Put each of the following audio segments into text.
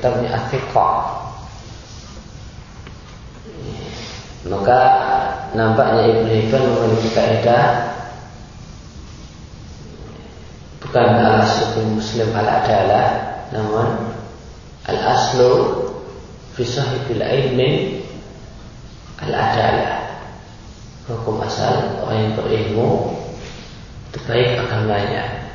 kitabnya Athiqah. Maka nampaknya Ibnu Hibban memiliki kaidah bukan al-asl muslim al-adalah namun al-aslu fi sahibil ilmi al-adalah hukum asal orang yang berilmu itu baik agamanya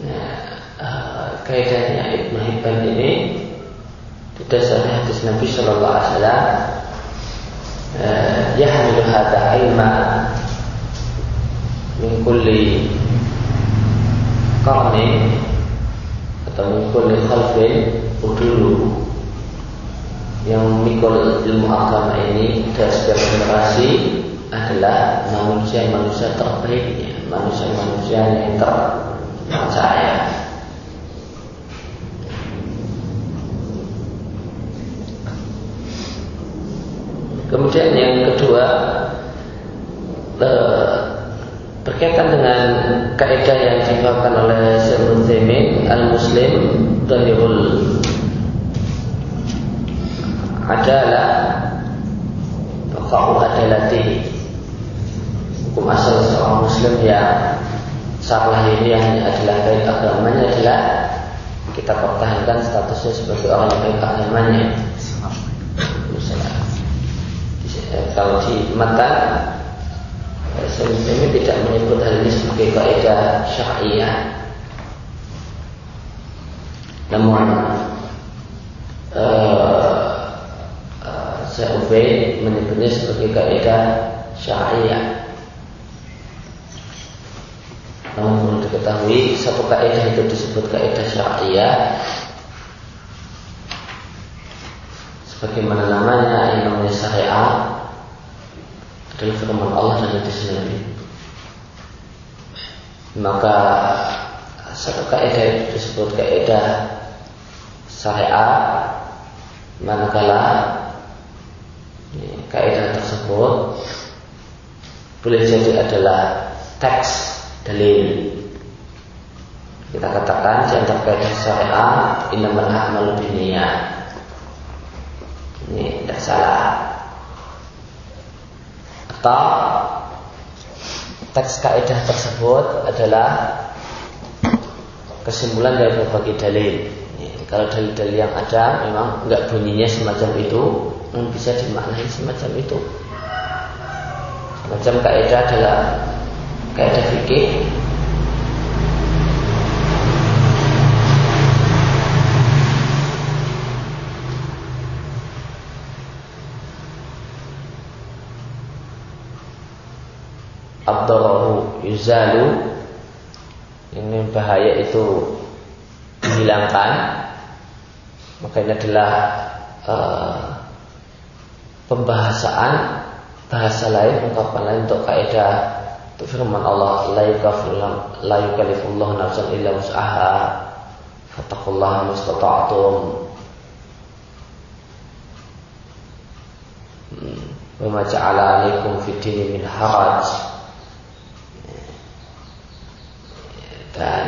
nah, uh, kaidahnya Ibn Hibban ini didasari hadis Nabi Shallallahu Alaihi Wasallam uh, yahmilu hadha ilma min kulli qarni atau mikul khalfin udulu yang mikul ilmu agama ini dari setiap generasi adalah manusia-manusia terbaiknya, manusia-manusia yang terpercaya. Kemudian yang kedua eh, berkaitan dengan kaidah dibawakan oleh Syekh Utsaimin al-Muslim Dhahirul adalah Baqa'u adalati. Hukum asal seorang muslim yang Salah ini yang adalah baik agamanya adalah Kita pertahankan statusnya sebagai orang yang baik agamanya. Misalnya Kalau di mata Sebenarnya tidak menyebut hal ini sebagai kaidah syariah. Namun uh, uh, saya menyebutnya sebagai kaidah syariah. Namun perlu diketahui satu kaidah itu disebut kaidah syariah sebagaimana namanya yang namanya syariah dari firman Allah dan itu sendiri. Maka satu kaidah disebut kaidah syariah manakala kaidah tersebut boleh jadi adalah teks dalil. Kita katakan di antara kaidah syariah innamal a'malu ini tidak salah atau teks kaidah tersebut adalah kesimpulan dari berbagai dalil. Kalau dalil-dalil yang ada memang nggak bunyinya semacam itu, bisa dimaknai semacam itu. Semacam kaidah adalah kaidah fikih abdarahu yuzalu. Ini bahaya itu dihilangkan maka ini adalah uh, pembahasan bahasa lain, ungkapan lain untuk kaidah untuk firman Allah. La yukallifullahu nafsan illa wus'aha. Fattaqullaha mustata'tum hmm. wa ma ja'ala 'alaikum fid min haraj dan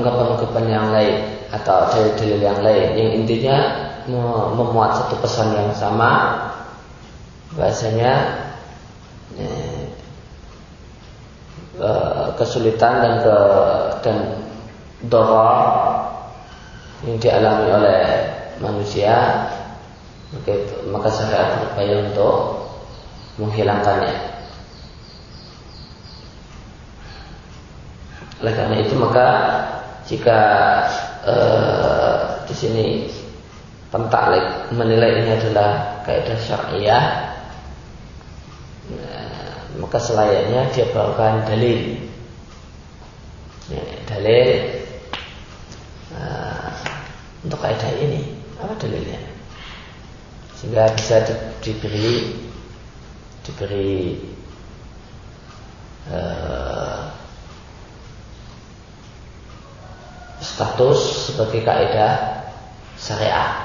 ungkapan-ungkapan yang lain atau dalil-dalil yang lain. Yang intinya memuat satu pesan yang sama. Bahasanya eh, eh, kesulitan dan ke dan doror yang dialami oleh manusia. Maka, maka syariat berupaya untuk menghilangkannya. Oleh karena itu maka jika eh, di sini pentaklik menilai ini adalah kaidah syariah maka selayaknya dia bawakan dalil. Ya, dalil uh, untuk kaidah ini. Apa dalilnya? Sehingga bisa di, diberi diberi uh, status sebagai kaidah syariah.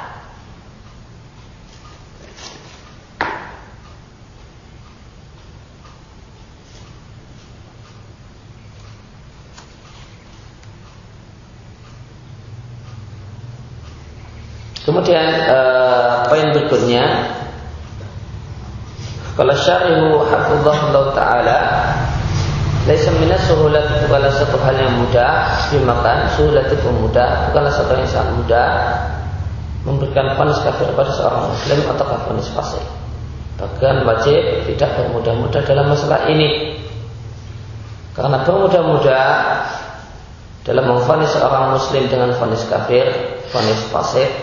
Kemudian uh, poin berikutnya. Kalau syarihu hafizahullah taala Laisa mina suhulat bukanlah satu hal yang mudah dimakan. Suhulat itu mudah Bukanlah satu yang sangat mudah Memberikan fonis kafir kepada seorang muslim Atau fonis fasik. Bahkan wajib tidak bermudah-mudah dalam masalah ini. Karena bermudah-mudah Dalam memfonis seorang muslim dengan fonis kafir Fonis fasik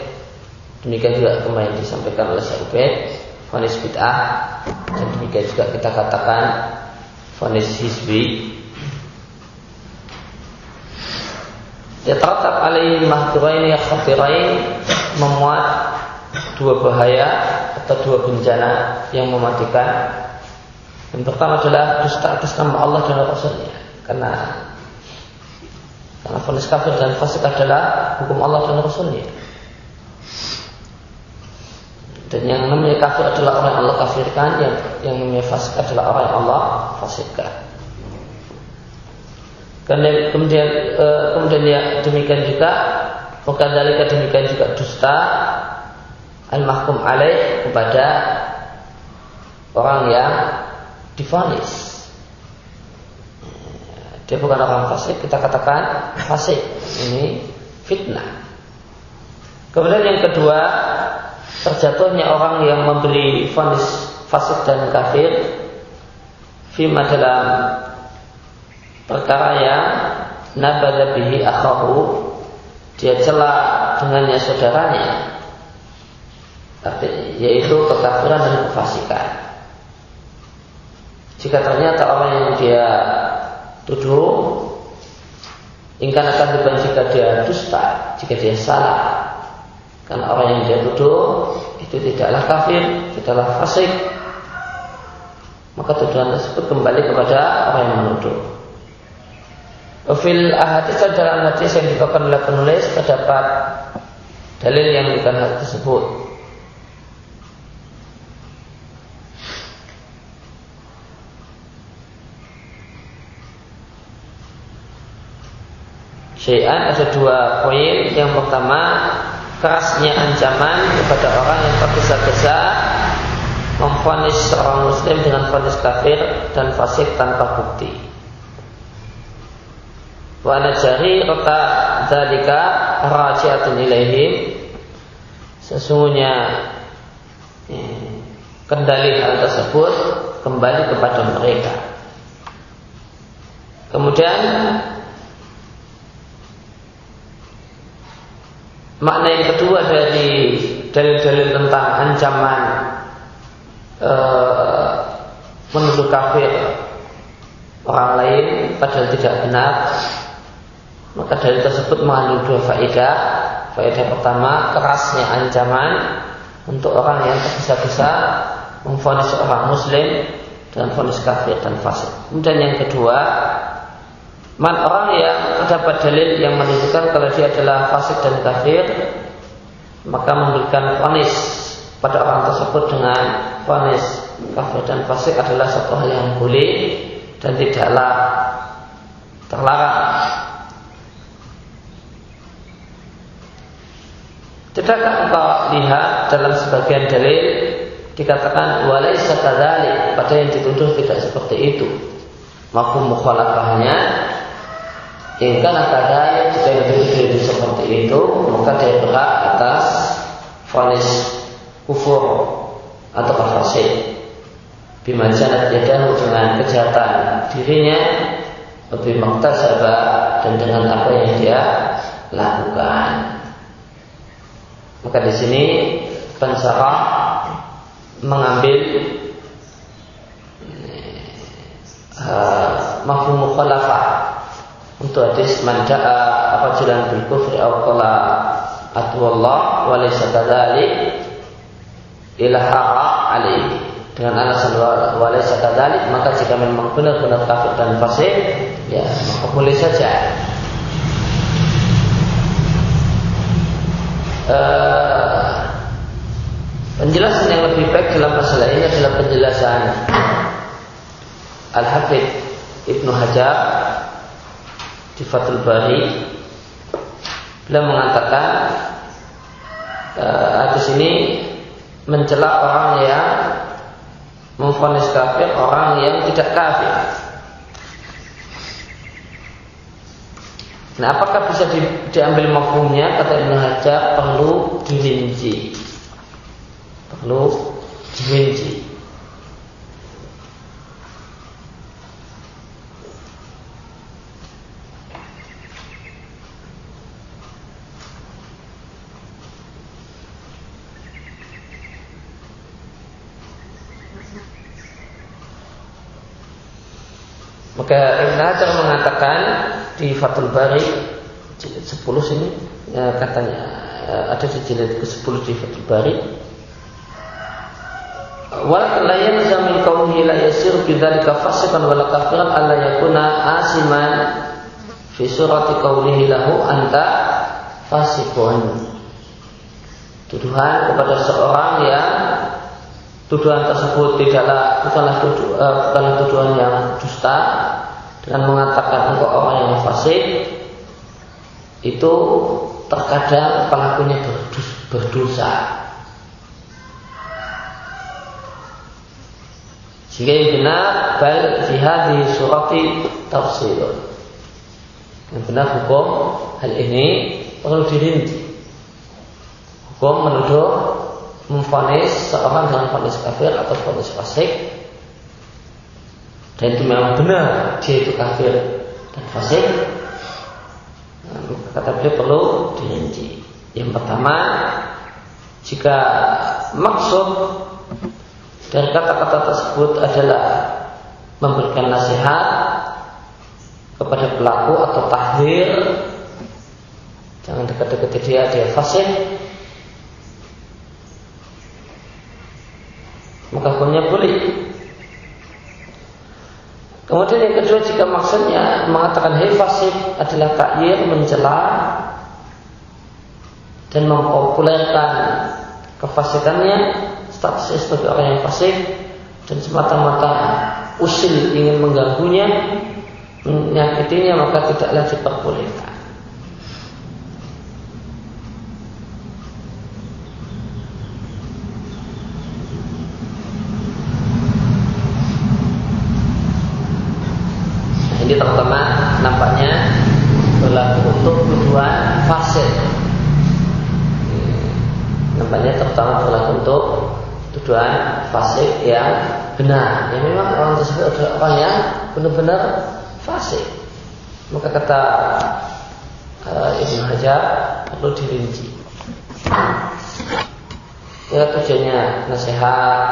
Demikian juga kemarin disampaikan oleh Sa'ubed Fonis bid'ah Dan demikian juga kita katakan Fonis hizbi Ya taratap alaihi mahduraini khatirain Memuat Dua bahaya Atau dua bencana Yang mematikan. Yang pertama adalah Dusta atas nama Allah dan Rasulnya. Karena Karena fonis kafir dan fasik adalah Hukum Allah dan Rasulnya dan yang namanya kafir adalah orang yang Allah kafirkan, yang yang namanya fasik adalah orang yang Allah fasikkan. Kemudian kemudian, e, kemudian ya demikian juga bukan dari demikian juga dusta al-mahkum alaih kepada orang yang difonis. Dia bukan orang fasik, kita katakan fasik. Ini fitnah. Kemudian yang kedua, terjatuhnya orang yang memberi vonis fasik dan kafir fima dalam perkara yang nabada bihi akhahu dia celah dengannya saudaranya. Yaitu kekafiran dan kefasikan. Jika ternyata orang yang dia tuduh ingkar akan dibantu jika dia dusta jika dia salah karena orang yang dia tuduh itu tidaklah kafir, tidaklah fasik. Maka tuduhan tersebut kembali kepada orang yang menuduh. Fil ahadis dalam hadis yang dibawakan oleh penulis terdapat dalil yang bukan hal tersebut. Syai'an ada dua poin. Yang pertama kerasnya ancaman kepada orang yang tergesa-gesa memfonis seorang muslim dengan fonis kafir dan fasik tanpa bukti. Wa najari rota dalika rajiatun ilaihim Sesungguhnya eh, kendali hal tersebut kembali kepada mereka. Kemudian Makna yang kedua dari dalil-dalil tentang ancaman e, menuduh kafir orang lain padahal tidak benar maka dalil tersebut mengandung dua faedah faedah pertama kerasnya ancaman untuk orang yang tergesa-gesa memfonis seorang muslim dengan fonis kafir dan fasik. Kemudian yang kedua, man orang yang terdapat dalil yang menunjukkan kalau dia adalah fasik dan kafir, maka memberikan fonis pada orang tersebut dengan fonis kafir dan fasik adalah satu hal yang boleh dan tidaklah terlarang. Tidakkah engkau lihat dalam sebagian dalil dikatakan walaisa kadzalik pada yang dituduh tidak seperti itu mafhum mukhalafahnya in kana kadzalik jika itu seperti itu maka dia berhak atas vonis kufur atau kafasih bima janat dengan kejahatan dirinya lebih maktasaba dan dengan apa yang dia lakukan. Maka di sini pensarah mengambil uh, mafhum mukhalafah untuk hadis man da'a rajulan bil kufri aw qala atwallah wa laysa kadzalik ila alaihi dengan alasan wa laysa kadzalik maka jika memang benar-benar kafir dan fasik ya maka boleh saja. Uh, Penjelasan yang lebih baik dalam masalah ini adalah penjelasan Al-Hafidh Ibnu Hajar di Fathul Bari beliau mengatakan uh, hadis ini mencela orang yang memfonis kafir orang yang tidak kafir. Nah, apakah bisa di, diambil mafhumnya kata Ibnu Hajar perlu dirinci perlu dirinci. Maka Ibn Hajar mengatakan di Fathul Bari jilid 10 sini ya, katanya ya, ada di jilid ke-10 di Fathul Bari Walakin la yalzam min kaunihi la yasir bidzalika fasiqan wala kafiran alla yakuna asiman fi surati kaunihi lahu anta fasikun. Tuduhan kepada seorang yang tuduhan tersebut tidaklah bukanlah tuduh, uh, bukanlah tuduhan yang dusta dengan mengatakan engkau orang yang fasik itu terkadang pelakunya berdosa Jika yang benar bal fi surati tafsirun. Yang benar hukum hal ini perlu dirinci. Hukum menuduh memfonis seorang dengan fonis kafir atau fonis fasik. Dan itu memang benar dia itu kafir dan fasik. Nah, kata beliau perlu dirinci. Yang pertama jika maksud dan kata-kata tersebut adalah memberikan nasihat kepada pelaku atau tahdir jangan dekat-dekat dia dia fasih maka hukumnya boleh kemudian yang kedua jika maksudnya mengatakan hei fasih adalah takyir mencela dan mempopulerkan kefasikannya statusnya sebagai orang yang fasik dan semata-mata usil ingin mengganggunya, menyakitinya maka tidaklah diperbolehkan. Nah, ini terutama nampaknya berlaku untuk tujuan fasik. Nampaknya terutama berlaku untuk tuduhan fasik yang benar. Ya memang orang tersebut adalah orang yang benar-benar fasik. Maka kata uh, Ibnu Hajar perlu dirinci. Ya tujuannya nasihat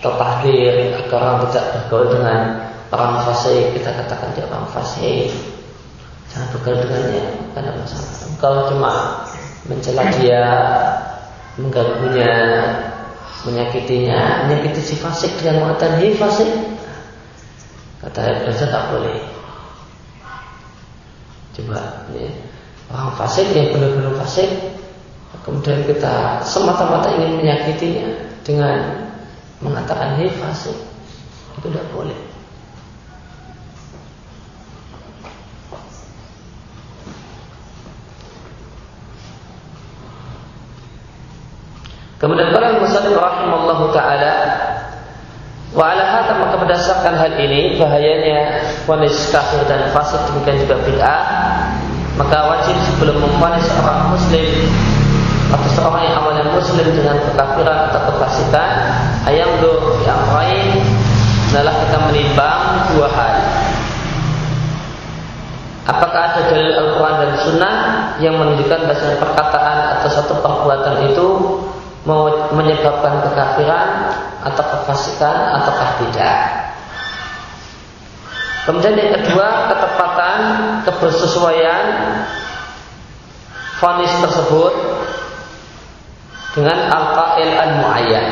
atau tahdir agar orang tidak bergaul dengan orang fasik. Kita katakan dia orang fasik. Jangan bergaul dengannya, karena masalah. Kalau cuma mencela dia, mengganggunya, menyakitinya, menyakiti si fasik dengan mengatakan hei fasik. Kata Ibn tak boleh. Coba ya. orang fasik yang benar-benar fasik, kemudian kita semata-mata ingin menyakitinya dengan mengatakan hei fasik, itu tidak boleh. Kemudian muslim rahimallahu taala. Wa ala hadza maka berdasarkan hal ini bahayanya vonis kafir dan fasik demikian juga bid'ah maka wajib sebelum memvonis seorang muslim atau seorang yang awalnya muslim dengan kekafiran atau kefasikan ayam do yang lain adalah kita menimbang dua hal. Apakah ada dalil Al-Quran dan Sunnah yang menunjukkan bahasa perkataan atau satu perbuatan itu menyebabkan kekafiran atau kefasikan ataukah tidak. Kemudian yang kedua ketepatan kebersesuaian fonis tersebut dengan al-qail al-muayyan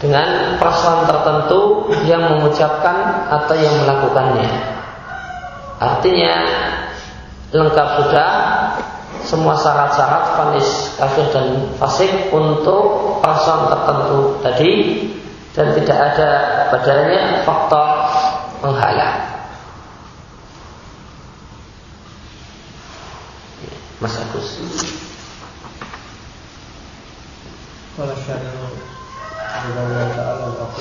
dengan perasaan tertentu yang mengucapkan atau yang melakukannya. Artinya lengkap sudah semua syarat-syarat fanis kafir dan fasik untuk person tertentu tadi dan tidak ada padanya faktor penghalang. Mas Agus. Kalau Ta'ala wabarakatuh. Ta'ala Ta'ala Ta'ala Ta'ala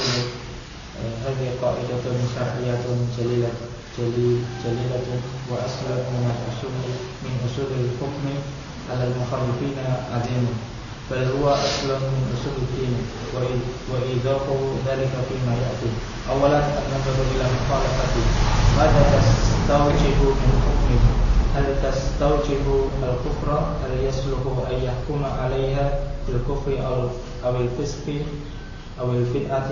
Ta'ala Ta'ala جليلة وأصل من الأصول من أصول الحكم على المخالفين عظيم بل هو أصل من أصول الدين وإيضاح ذلك فيما يأتي. أولا النظر إلى مخالفة. ماذا تستوجب من حكمه؟ هل تستوجب الكفر هل يصلح أن يحكم عليها بالكفر أو أو الفسق أو البدعة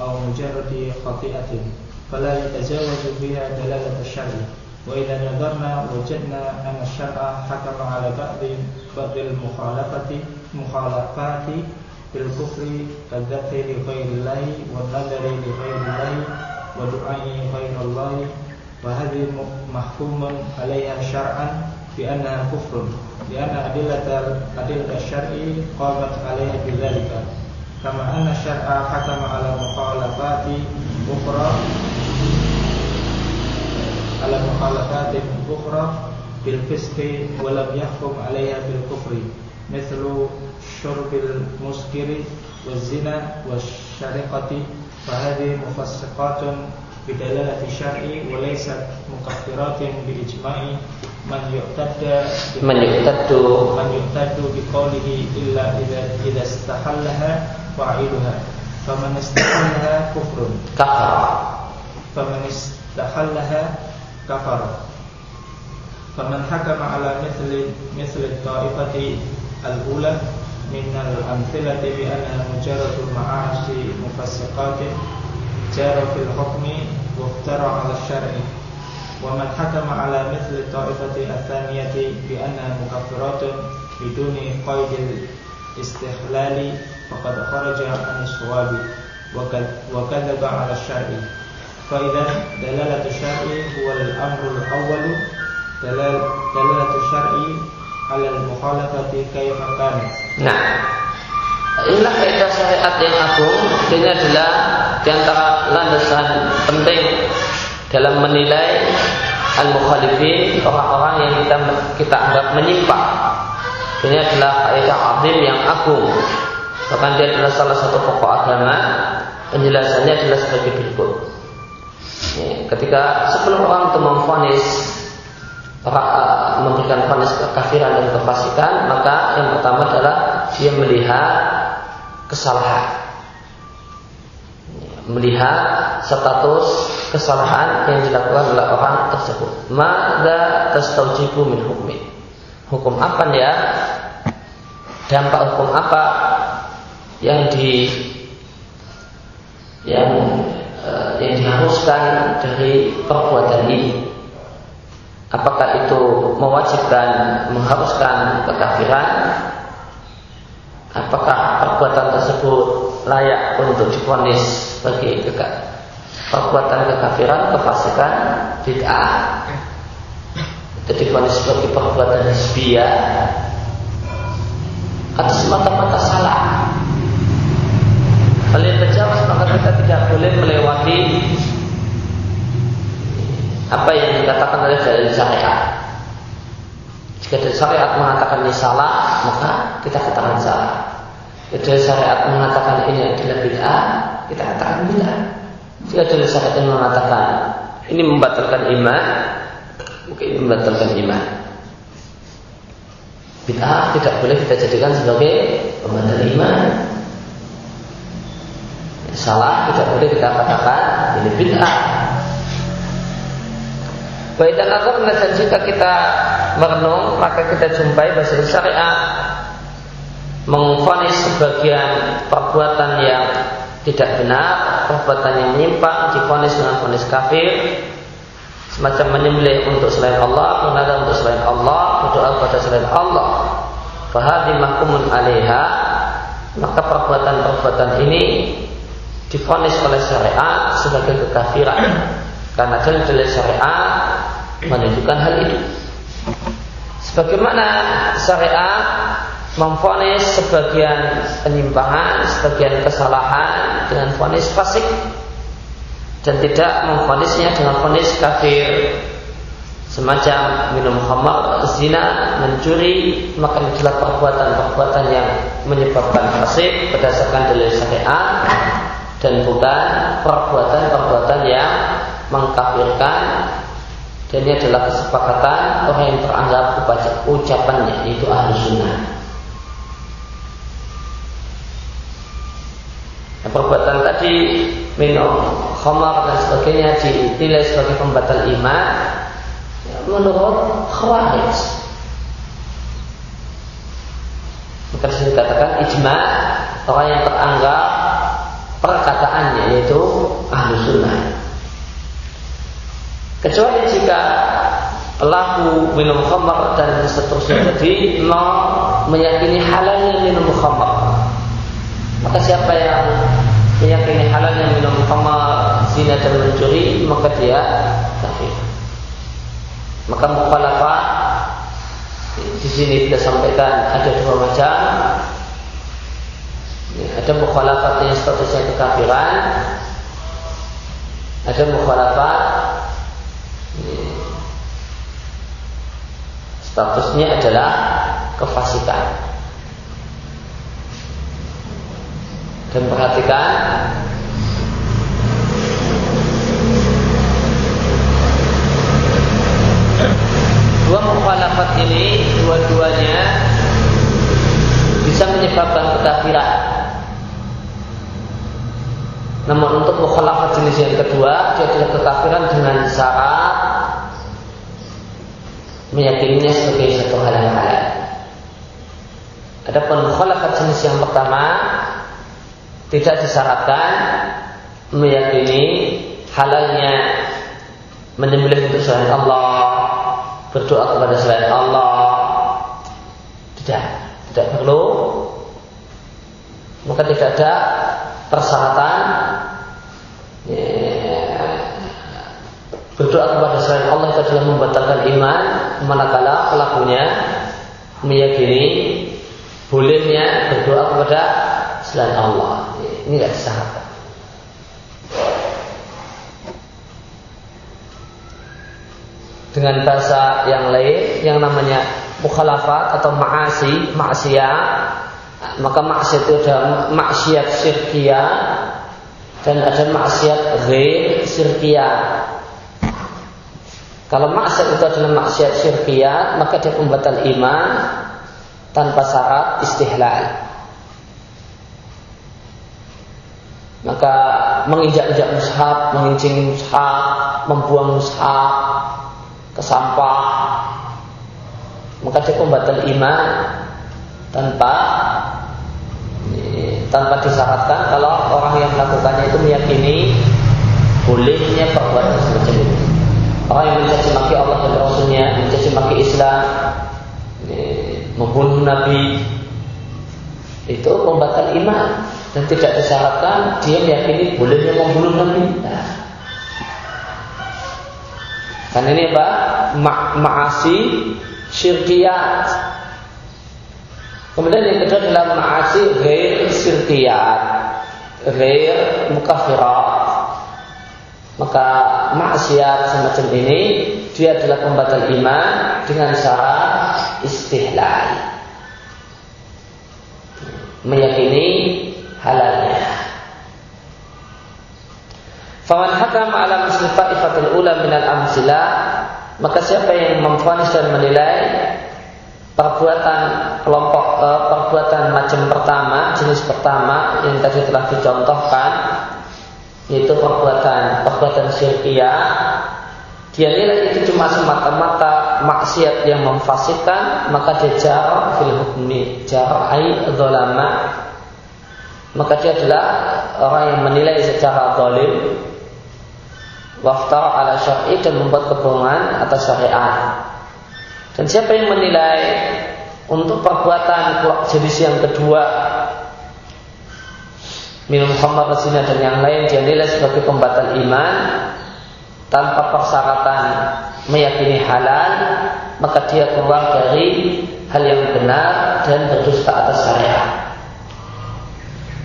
أو مجرد خطيئة؟ فلا يتجاوز بها دلالة الشرع. وإذا نظرنا وجدنا أن الشرع حكم على بعض بعض المخالفة مخالفات بالكفر كالذبح لغير الله والنذر لغير الله ودعاء غير الله وهذه محكوم عليها شرعا بأنها كفر لأن أدلة أدلة الشرع قامت عليها بذلك. كما أن الشرع حكم على مخالفات أخرى على مخالفات أخرى بالفسق ولم يحكم عليها بالكفر مثل شرب المسكر والزنا والشرقة. فهذه مفسقات بدلالة الشرع وليست مكفرات بإجماع من يعتد من يعتد من يعتد بقوله إلا إذا إذا استحلها فاعلها. فمن استحلها كفر. كفر. فمن استحلها كفر. فمن حكم على مثل مثل الطائفة الأولى من الأمثلة بأنها مجرد معاصي مفسقات جار في الحكم وافترى على الشرع. ومن حكم على مثل الطائفة الثانية بأنها مكفرات بدون قيد الاستحلال فقد خرج عن الصواب وكذب على الشرع فإذا دلالة الشرع هو الأمر الأول دلالة الشرع على المخالفة كيف كانت Nah, inilah kaidah syariat yang agung. Ini adalah diantara landasan penting dalam menilai al-mukhalifin orang-orang yang kita kita anggap menyimpang. Ini adalah kaidah azim yang agung. Bahkan dia adalah salah satu pokok agama. Penjelasannya adalah sebagai berikut. Ketika sebelum orang itu memfonis memberikan fonis kekafiran dan kefasikan, maka yang pertama adalah dia melihat kesalahan. Melihat status kesalahan yang dilakukan oleh orang tersebut. Maka tastaujibu min hukmi. Hukum apa dia? Dampak hukum apa yang di yang uh, yang diharuskan dari perbuatan ini. Apakah itu mewajibkan, mengharuskan kekafiran? Apakah perbuatan tersebut layak untuk difonis sebagai perbuatan kekafiran, kefasikan, bid'ah itu difonis sebagai perbuatan hisbiyah atau semata-mata salah. Kalian terjawab maka kita tidak boleh melewati apa yang dikatakan oleh dalil syariat. Jika dari syariat mengatakan ini salah, maka kita katakan salah. Jika dari syariat mengatakan ini adalah bid'ah, kita katakan bid'ah. Jika dari syariat mengatakan ini membatalkan iman, mungkin membatalkan iman. Bid'ah tidak boleh kita jadikan sebagai pembatal iman. Salah tidak boleh kita katakan ini bid'ah. Baik dan agar dan jika kita merenung maka kita jumpai bahasa syariat mengfonis sebagian perbuatan yang tidak benar, perbuatan yang menyimpang difonis dengan fonis kafir semacam menyembelih untuk selain Allah, menada untuk selain Allah, berdoa kepada selain Allah. Fahadi mahkumun alaiha maka perbuatan-perbuatan ini difonis oleh syariat sebagai kekafiran. Karena dalil syariat menunjukkan hal itu. Sebagaimana syariat memfonis sebagian penyimpangan, sebagian kesalahan dengan fonis fasik dan tidak memfonisnya dengan fonis kafir. Semacam minum khamar, zina, mencuri, maka itulah perbuatan-perbuatan yang menyebabkan fasik berdasarkan dalil syariat dan bukan perbuatan-perbuatan yang mengkafirkan dan ini adalah kesepakatan orang yang teranggap ucapannya yaitu ahli sunnah. Nah, perbuatan tadi minum khamar dan sebagainya dinilai sebagai pembatal iman ya, menurut khawarij. Maka di sini dikatakan ijma orang yang teranggap perkataannya yaitu ahli sunnah. Kecuali jika pelaku minum khamar dan seterusnya tadi mau meyakini halalnya minum khamar. Maka siapa yang meyakini halalnya minum khamar, zina dan mencuri, maka dia kafir. Maka mukhalafah di sini kita sampaikan ada dua macam. Ada mukhalafat yang statusnya kekafiran, ada mukhalafat statusnya adalah kefasikan. Dan perhatikan dua mukhalafat ini dua-duanya bisa menyebabkan kekafiran. Namun untuk mukhalafat jenis yang kedua, dia adalah kekafiran dengan syarat meyakininya sebagai satu hal yang halal. Adapun mukhalafat jenis yang pertama tidak disyaratkan meyakini halalnya menyembelih untuk selain Allah, berdoa kepada selain Allah. Tidak, tidak perlu. Maka tidak ada persyaratan berdoa kepada selain Allah itu adalah membatalkan iman manakala pelakunya meyakini bolehnya berdoa kepada selain Allah. Ini tidak disyaratkan dengan bahasa yang lain yang namanya mukhalafat atau ma'asi maksiat maka maksiat itu ada maksiat syirkiyah dan ada maksiat ghair syirkiyah kalau maksiat itu adalah maksiat syirkiyat, maka dia pembatal iman tanpa syarat istihlal. Maka menginjak-injak mushaf, mengincing mushaf, membuang mushaf ke sampah, maka dia pembatal iman tanpa tanpa disyaratkan kalau orang yang melakukannya itu meyakini bolehnya perbuatan semacam itu. Orang yang mencaci maki Allah dan Rasulnya, mencaci maki Islam, membunuh Nabi, itu pembatal iman dan tidak disyaratkan dia meyakini bolehnya membunuh Nabi. Karena ini apa? Ma maasi syirkiyat. Kemudian yang kedua adalah maasi ghair syirkiyat, ghair mukafirat. Maka maksiat semacam ini dia adalah pembatal iman dengan syarat istihlal meyakini halalnya. Faman hakam ala muslim ta'ifatul ula minal amsila maka siapa yang memfonis dan menilai perbuatan kelompok eh, perbuatan macam pertama jenis pertama yang tadi telah dicontohkan yaitu perbuatan perbuatan syirkiyah dia nilai itu cuma semata-mata maksiat yang memfasidkan maka dia jarang fil hukmi jarai maka dia adalah orang yang menilai secara zalim waftara ala syar'i dan membuat kebohongan atas syariat. Dan siapa yang menilai untuk perbuatan jenis yang kedua minum khamar dan yang lain dia nilai sebagai pembatal iman. Tanpa persyaratan meyakini halal maka dia keluar dari hal yang benar dan berdusta atas syariat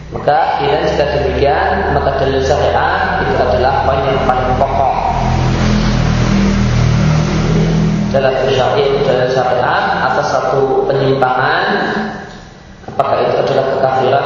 maka tidak jika demikian maka dalil syariat itu adalah poin yang paling pokok. Dalam syariat itu dalil syariat atas satu penyimpangan. Apakah itu adalah kekafiran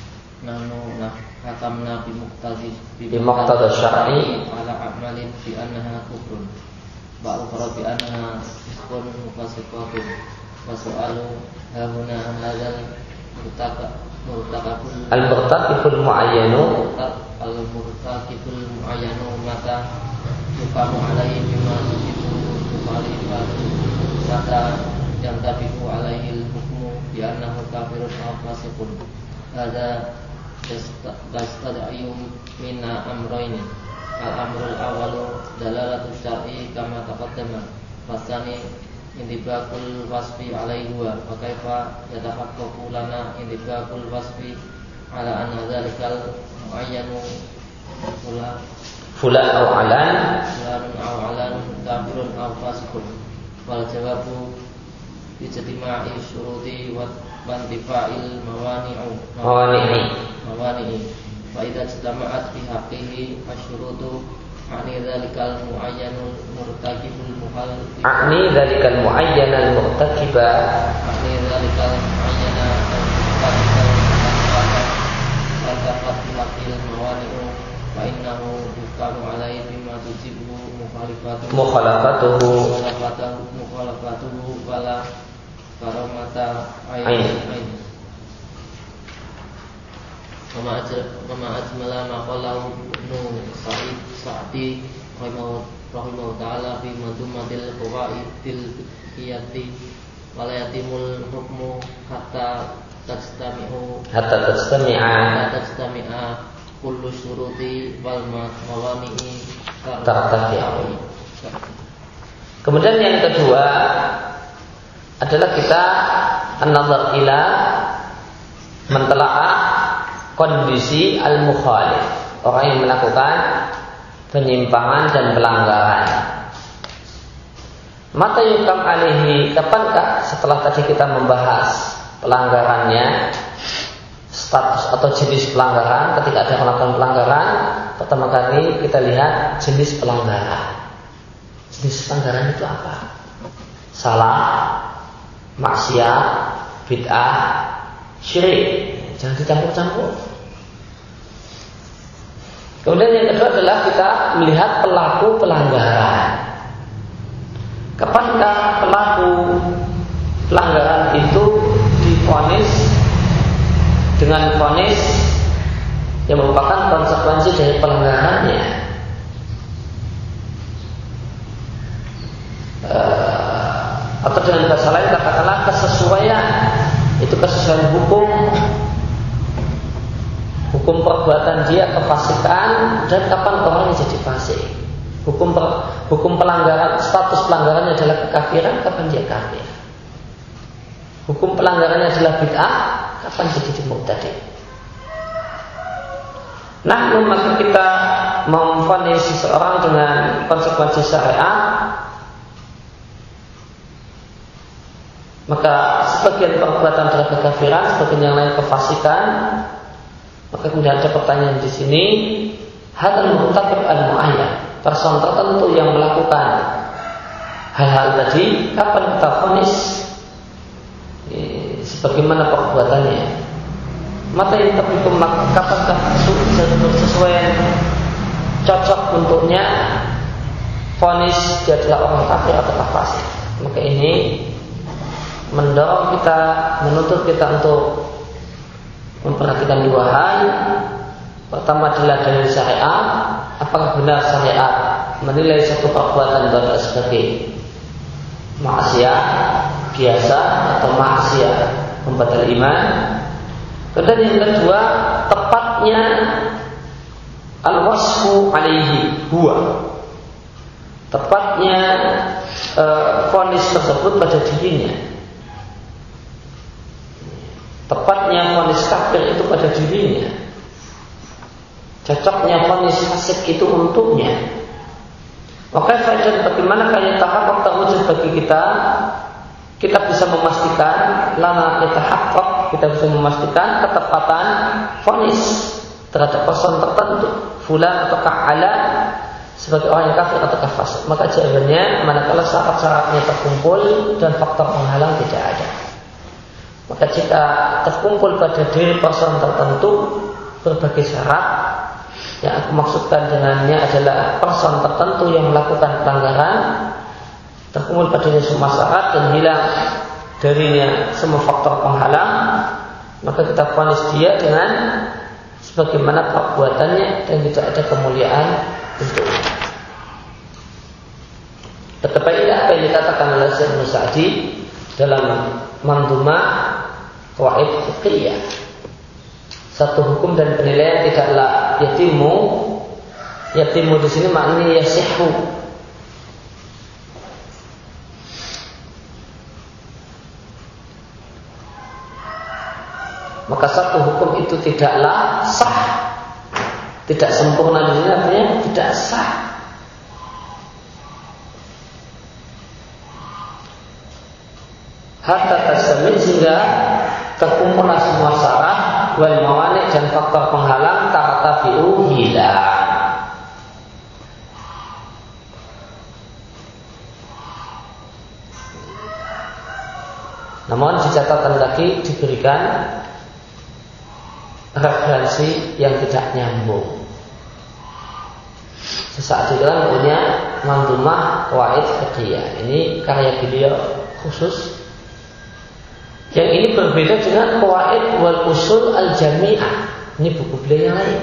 nahnu nah hakamna bi muqtadi bi muqtada syar'i. Ala amalin bi annaha kufrun. Ba'u farabi anha Iskun mufasiqatun Wa su'alu Hahuna hadal Murtaka Murtakakul Al-murtakiful mu'ayyanu. Al-murtakiful mu'ayyanu Maka Yukamu alaihi bima tujibu Mukhalifatu Maka yang tabiku alaihi hukmu Bi'annahu kafirun Al-fasiqun Hada Dastadayu Mina amroini Al-amrul awalu dalalatu syar'i kama taqaddama. Fasani indibakul wasfi alaihi wa fa kaifa yatahaqqaqu lana indibakul wasfi ala anna dzalikal muayyanu fulan fulan au alan fulan au alan kafirun au fasiqun. Wal jawabu ijtima'i syuruti wa bantifa'il mawani'u. Mawani'i. Mawani'i. Faidah sedamaat fi haqqihi asyurutu Ani dhalikal mu'ayyanul murtakibul muhal. Ani dhalikal mu'ayyanal murtakiba Ani murtakibul muhal Wantafat filakil mawani'u. Fa innahu yukamu alaihi bima tujibu mukhalifatuhu Mukhalafatuhu Mukhalafatuhu Mukhalafatuhu Wala Karamata Ain. Ain. Wama ajmala maqalahu Ibnu Sa'id Sa'di rahimahu ta'ala fi madumatil qawaidil qiyati wala yatimul hukmu hatta tajtami'u. Hatta tajtami'a. Hatta tajtami'a kullu syuruti wal mawani'i tartafi'u Kemudian yang kedua adalah kita an-nazar ila mentelaah kondisi al-mukhalif, orang yang melakukan penyimpangan dan pelanggaran. Mata yukam alihi, kapankah setelah tadi kita membahas pelanggarannya, status atau jenis pelanggaran, ketika ada melakukan pelanggaran, pertama kali kita lihat jenis pelanggaran. Jenis pelanggaran itu apa? Salah, maksiat, bid'ah, syirik. Jangan dicampur-campur. Kemudian yang kedua adalah kita melihat pelaku pelanggaran. Kapankah pelaku pelanggaran itu difonis dengan fonis yang merupakan konsekuensi dari pelanggarannya. Uh, atau dengan bahasa lain kesesuaian itu kesesuaian hukum hukum perbuatan dia kefasikan dan kapan orang jadi fasik. Hukum per, hukum pelanggaran status pelanggarannya adalah kekafiran kapan dia kafir. Hukum pelanggarannya adalah bid'ah kapan jadi murtad Nah, maka kita memfonis seseorang dengan konsekuensi syariat maka sebagian perbuatan adalah kekafiran, sebagian yang lain kefasikan. Maka kemudian ada pertanyaan di sini, hadal mutakib al muayyan, person tertentu yang melakukan hal-hal tadi, kapan kita fonis sebagaimana perbuatannya? mata yang terhitung kapankah sesuai cocok untuknya fonis dia adalah orang kafir atau fasik maka ini mendorong kita menuntut kita untuk memperhatikan dua hal pertama adalah dari syariat apakah benar syariat menilai satu perbuatan itu sebagai maksiat biasa atau maksiat membatal iman Kemudian yang kedua, tepatnya al-wasfu alaihi huwa. Tepatnya fonis e, tersebut pada dirinya. Tepatnya fonis kafir itu pada dirinya. Cocoknya fonis fasik itu untuknya. Maka faedah bagaimana kaya tahap terwujud bagi kita kita bisa memastikan lana kita hakok kita bisa memastikan ketepatan fonis terhadap person tertentu fulan atau ala sebagai orang yang kafir atau kafir maka jawabannya manakala syarat-syaratnya terkumpul dan faktor penghalang tidak ada maka jika terkumpul pada diri person tertentu berbagai syarat yang aku maksudkan dengannya adalah person tertentu yang melakukan pelanggaran terkumpul padanya semua syarat dan hilang darinya semua faktor penghalang maka kita fonis dia dengan sebagaimana perbuatannya dan tidak ada kemuliaan untuknya. Tetap ini apa yang dikatakan oleh Syekh Musadi dalam manduma Qawaid Fiqhiyah. Satu hukum dan penilaian tidaklah yatimu yatimu di sini maknanya yasihu maka satu hukum itu tidaklah sah. Tidak sempurna di sini artinya tidak sah. Hatta tasamin sehingga terkumpullah semua syarat wal mawani dan faktor penghalang ta'tafi'u hilang. Namun di catatan lagi diberikan referensi yang tidak nyambung. Sesaat itu kan punya mandumah waid fikih. Ini karya beliau khusus. Yang ini berbeda dengan Qawaid wal Usul al Jami'ah. Ini buku beliau yang lain.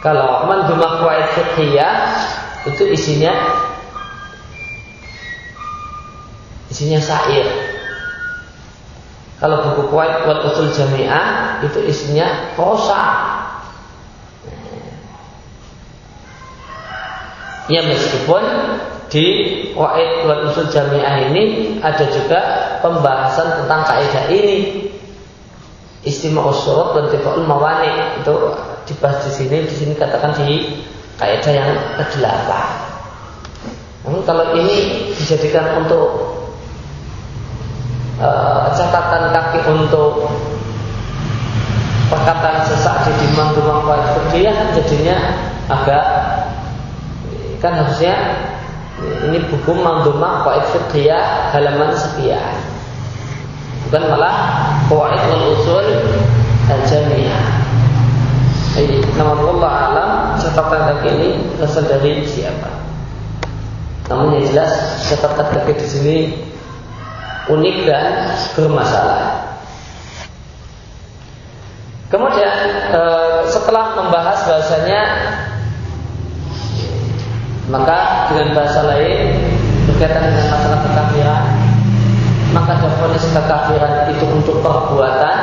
Kalau mandumah Qawaid Fiqhiyah itu isinya isinya syair. Kalau buku kuat buat usul jamiah itu isinya prosa. Ya meskipun di Waid buat usul jamiah ini ada juga pembahasan tentang kaidah ini. Istimewa usul dan tifaul mawani itu dibahas di sini, di sini katakan di kaidah yang ke-8. Namun kalau ini dijadikan untuk uh, catatan kaki untuk perkataan sesaat di dimang dimang dia kan jadinya agak kan harusnya ini buku mandumah qaid fiqhiyah halaman sekian bukan malah qaid usul al jamiah. Jadi nama Allah alam catatan kaki ini berasal dari siapa? Namun yang jelas catatan kaki di sini unik dan bermasalah. Kemudian e, setelah membahas bahasanya maka dengan bahasa lain berkaitan dengan masalah kekafiran maka ada fonis kekafiran itu untuk perbuatan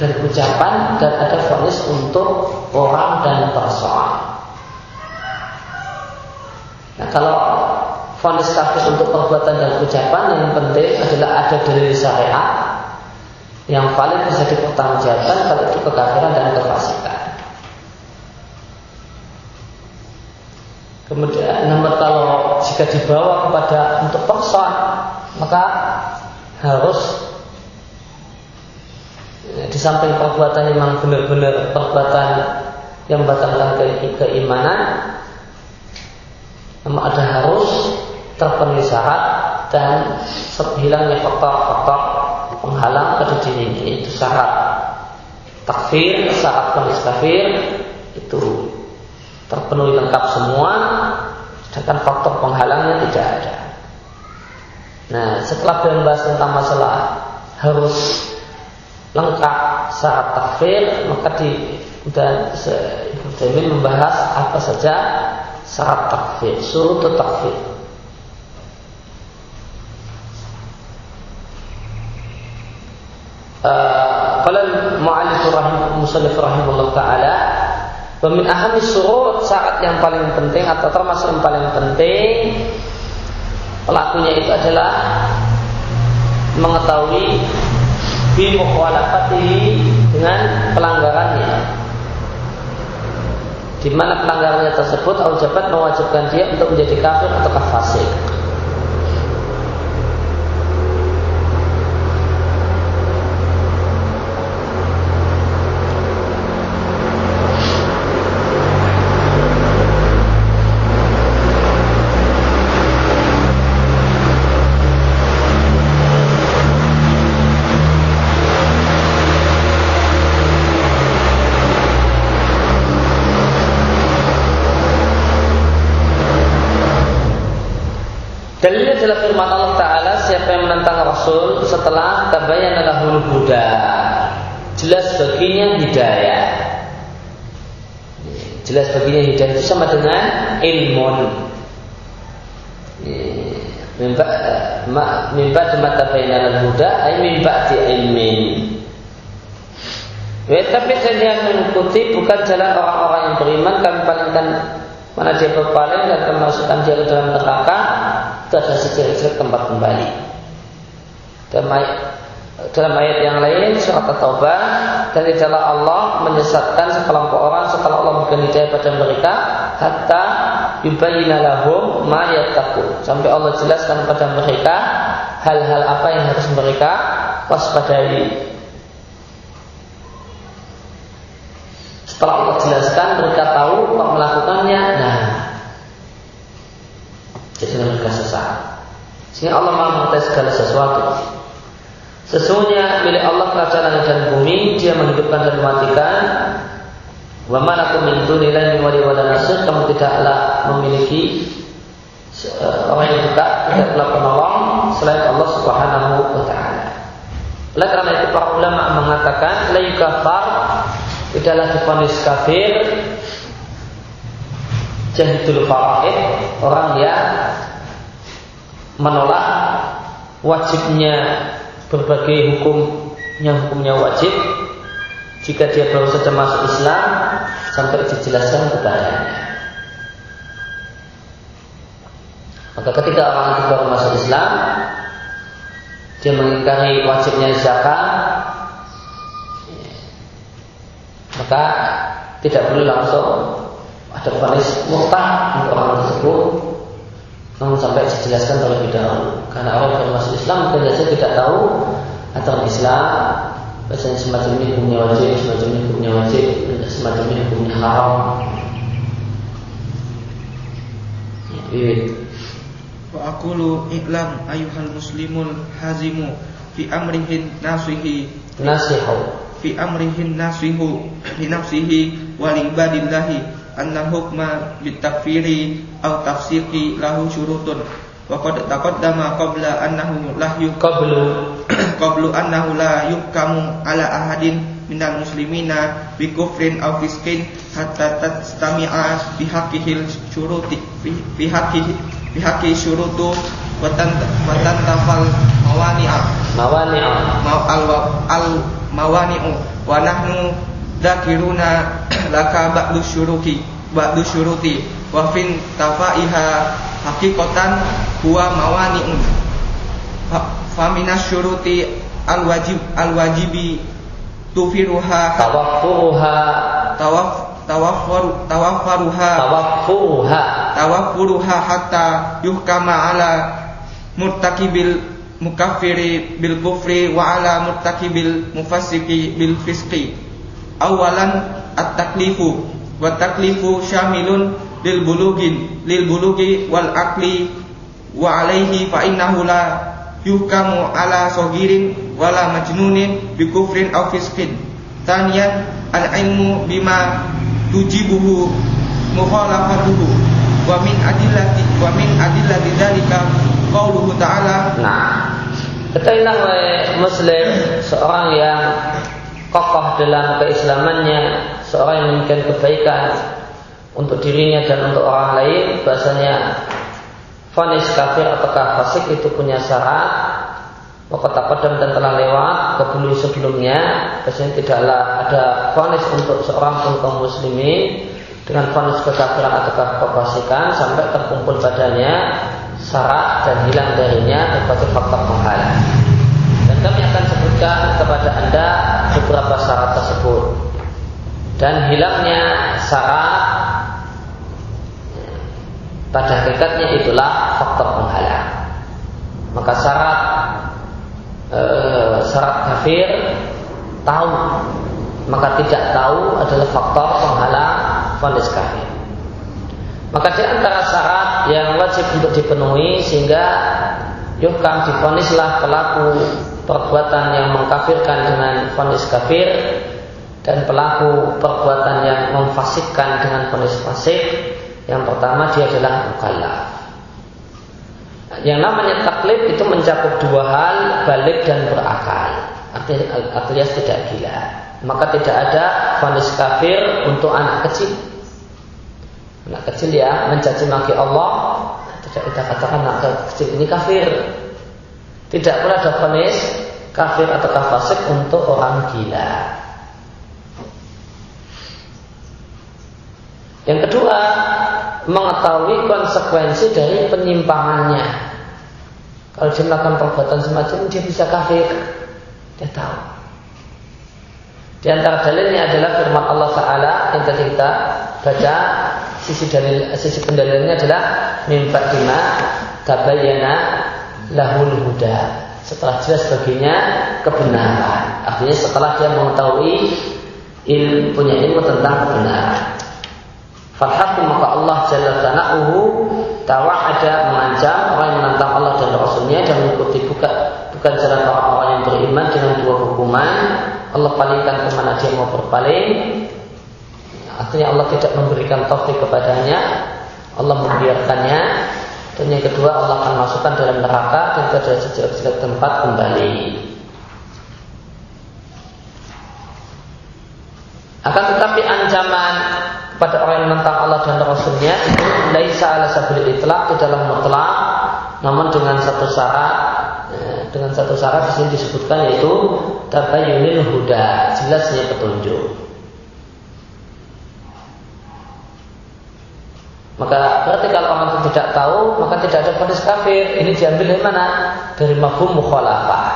dan ucapan dan ada fonis untuk orang dan persoalan. Nah kalau fonis kafir untuk perbuatan dan ucapan yang penting adalah ada dari syariat yang valid bisa dipertanggungjawabkan kalau itu kekafiran dan kefasikan. Kemudian nomor kalau jika dibawa kepada untuk person maka harus ya, di samping perbuatan yang benar-benar perbuatan yang membatalkan ke keimanan namun ada harus terpenuhi syarat dan hilangnya faktor-faktor penghalang pada dirinya itu syarat takfir, syarat kondisi kafir itu terpenuhi lengkap semua sedangkan faktor penghalangnya tidak ada. Nah, setelah membahas tentang masalah harus lengkap syarat takfir, maka di dan Ibu membahas apa saja syarat takfir, surut takfir. Kalau mu'alif rahim musallif taala wa min ahami surut syarat yang paling penting atau termasuk yang paling penting pelakunya itu adalah mengetahui bi dengan pelanggarannya di mana pelanggarannya tersebut aujabat mewajibkan dia untuk menjadi kafir atau fasik. Dalilnya adalah firman Allah Ta'ala Siapa yang menentang Rasul setelah tabayan lahul huda. Jelas baginya hidayah. Jelas baginya hidayah itu sama dengan ilmun. Mimba Mimba demat tabayan lahul huda Ay mimba di ilmin. Ya, tapi saya mengikuti bukan jalan orang-orang yang beriman Kami palingkan mana dia berpaling dan kemasukan dia ke dalam neraka itu ada sejelek-jelek tempat kembali. Dalam ayat, dalam ayat yang lain surat At-Taubah dan tidaklah Allah menyesatkan sekelompok orang setelah Allah memberikan hidayah pada mereka hatta yubayyina lahum ma yattaqun sampai Allah jelaskan kepada mereka hal-hal apa yang harus mereka waspadai setelah Allah jelaskan mereka tahu kok melakukannya nah jadi mereka sesat. Sehingga Allah maha mengetahui segala sesuatu. Sesungguhnya milik Allah kerajaan langit dan bumi, Dia menghidupkan dan mematikan. Wa malakum min dunillahi wali wala nasir, kamu tidaklah memiliki eh, orang yang dekat, tidaklah penolong selain Allah Subhanahu wa taala. Oleh karena itu para ulama mengatakan la yukafar tidaklah difonis kafir jahidul faraid orang yang menolak wajibnya berbagai hukum yang hukumnya wajib. Jika dia baru saja masuk Islam sampai dijelaskan kepadanya. Maka ketika orang itu baru masuk Islam, dia mengingkari wajibnya zakat, maka tidak boleh langsung ada vonis murtad untuk orang tersebut namun sampai dijelaskan terlebih dahulu. Karena orang yang masuk Islam mungkin saja tidak tahu aturan Islam bahasanya semacam ini hukumnya wajib semacam ini hukumnya wajib semacam ini hukumnya haram. Ya, wa aqulu iklam ayuhal muslimul hazimu fi amrihin nasihi. Nasihu. Fi amrihin nasihu li nafsihi wa li ibadillahi anna hukma bitakfiri atau tafsiri lahu syurutun. Wa qad taqaddama qabla annahu la yuqablu qablu. Annahu la yukamu ala ahadin minal muslimina bi kufrin aw fiskin hatta tastami'a bi haqqihil syuruti bi haqqihi bi haqqi syurutu wa tan tafal mawani'a. Mawani'a. Al al mawani'u wa nahnu dakiruna laka ba'du syuruki ba'du syuruti wa fin tafaiha haqiqatan huwa mawani'un. Fa minas syuruti al wajib al wajibi tufiruha. Tawaffuruha. Tawaf tawaffaru tawaffaruha. Tawaffuruha. Tawaffuruha hatta yuhkama ala murtakibil mukaffiri bil kufri wa ala murtakibil mufassiki bil fisqi awalan at-taklifu. Wa taklifu syamilun lil bulugin lil bulugi wal akli wa alaihi fa innahu la yuhkamu ala sogirin wala majnunin bi kufrin aw fisqin. Taniyan al ilmu bima tujibuhu mukhalafatuhu. Wa min adillati wa min adillati dzalika qauluhu ta'ala. Nah ketahuilah oleh muslim seorang yang kokoh dalam keislamannya seorang yang menginginkan kebaikan untuk dirinya dan untuk orang lain bahasanya Fonis kafir ataukah fasik itu punya syarat Wakata padam dan telah lewat kebulu sebelumnya. Biasanya tidaklah ada fonis untuk seorang pun kaum muslimin Dengan fonis kekafiran ataukah kefasikan Sampai terkumpul padanya syarat dan hilang darinya berbagai faktor penghalang Dan kami sebutkan kepada anda beberapa syarat tersebut Dan hilangnya syarat pada hakikatnya itulah faktor penghalang. Maka syarat e, syarat kafir tahu, maka tidak tahu adalah faktor penghalang fonis kafir. Maka di antara syarat yang wajib untuk dipenuhi sehingga yukam difonislah pelaku perbuatan yang mengkafirkan dengan fonis kafir dan pelaku perbuatan yang memfasikkan dengan fonis fasik yang pertama dia adalah mukallaf. Yang namanya taklif itu mencakup dua hal, balik dan berakal. Alias tidak gila. Maka tidak ada vonis kafir untuk anak kecil. Anak kecil ya mencaci maki Allah, tidak kita katakan anak kecil ini kafir. Tidak pula ada vonis kafir atau kafasik untuk orang gila. Yang kedua, mengetahui konsekuensi dari penyimpangannya. Kalau dia melakukan perbuatan semacam dia bisa kafir. Dia tahu. Di antara dalilnya adalah firman Allah Taala yang tadi kita baca sisi dalil sisi pendalilannya adalah mimpak dima tabayyana lahul huda. Setelah jelas baginya kebenaran. Artinya setelah dia mengetahui ilmu punya ilmu tentang kebenaran. Fahakum maka Allah Jalla Tana'uhu ada mengancam orang yang menentang Allah dan Rasulnya dan mengikuti bukan, bukan jalan orang-orang yang beriman dengan dua hukuman Allah palingkan ke mana dia mau berpaling Artinya Allah tidak memberikan taufik kepadanya Allah membiarkannya Dan yang kedua Allah akan masukkan dalam neraka Dan itu adalah sejak tempat kembali. Akan tetapi ancaman pada orang yang menentang Allah dan Rasulnya itu laisa ala sabil itlaq tidaklah mutlak. Namun dengan satu syarat ya, dengan satu syarat di sini disebutkan yaitu tabayyunil huda jelasnya petunjuk maka berarti kalau orang itu tidak tahu maka tidak ada fonis kafir. Ini diambil dari mana? Dari mafhum mukhalafah.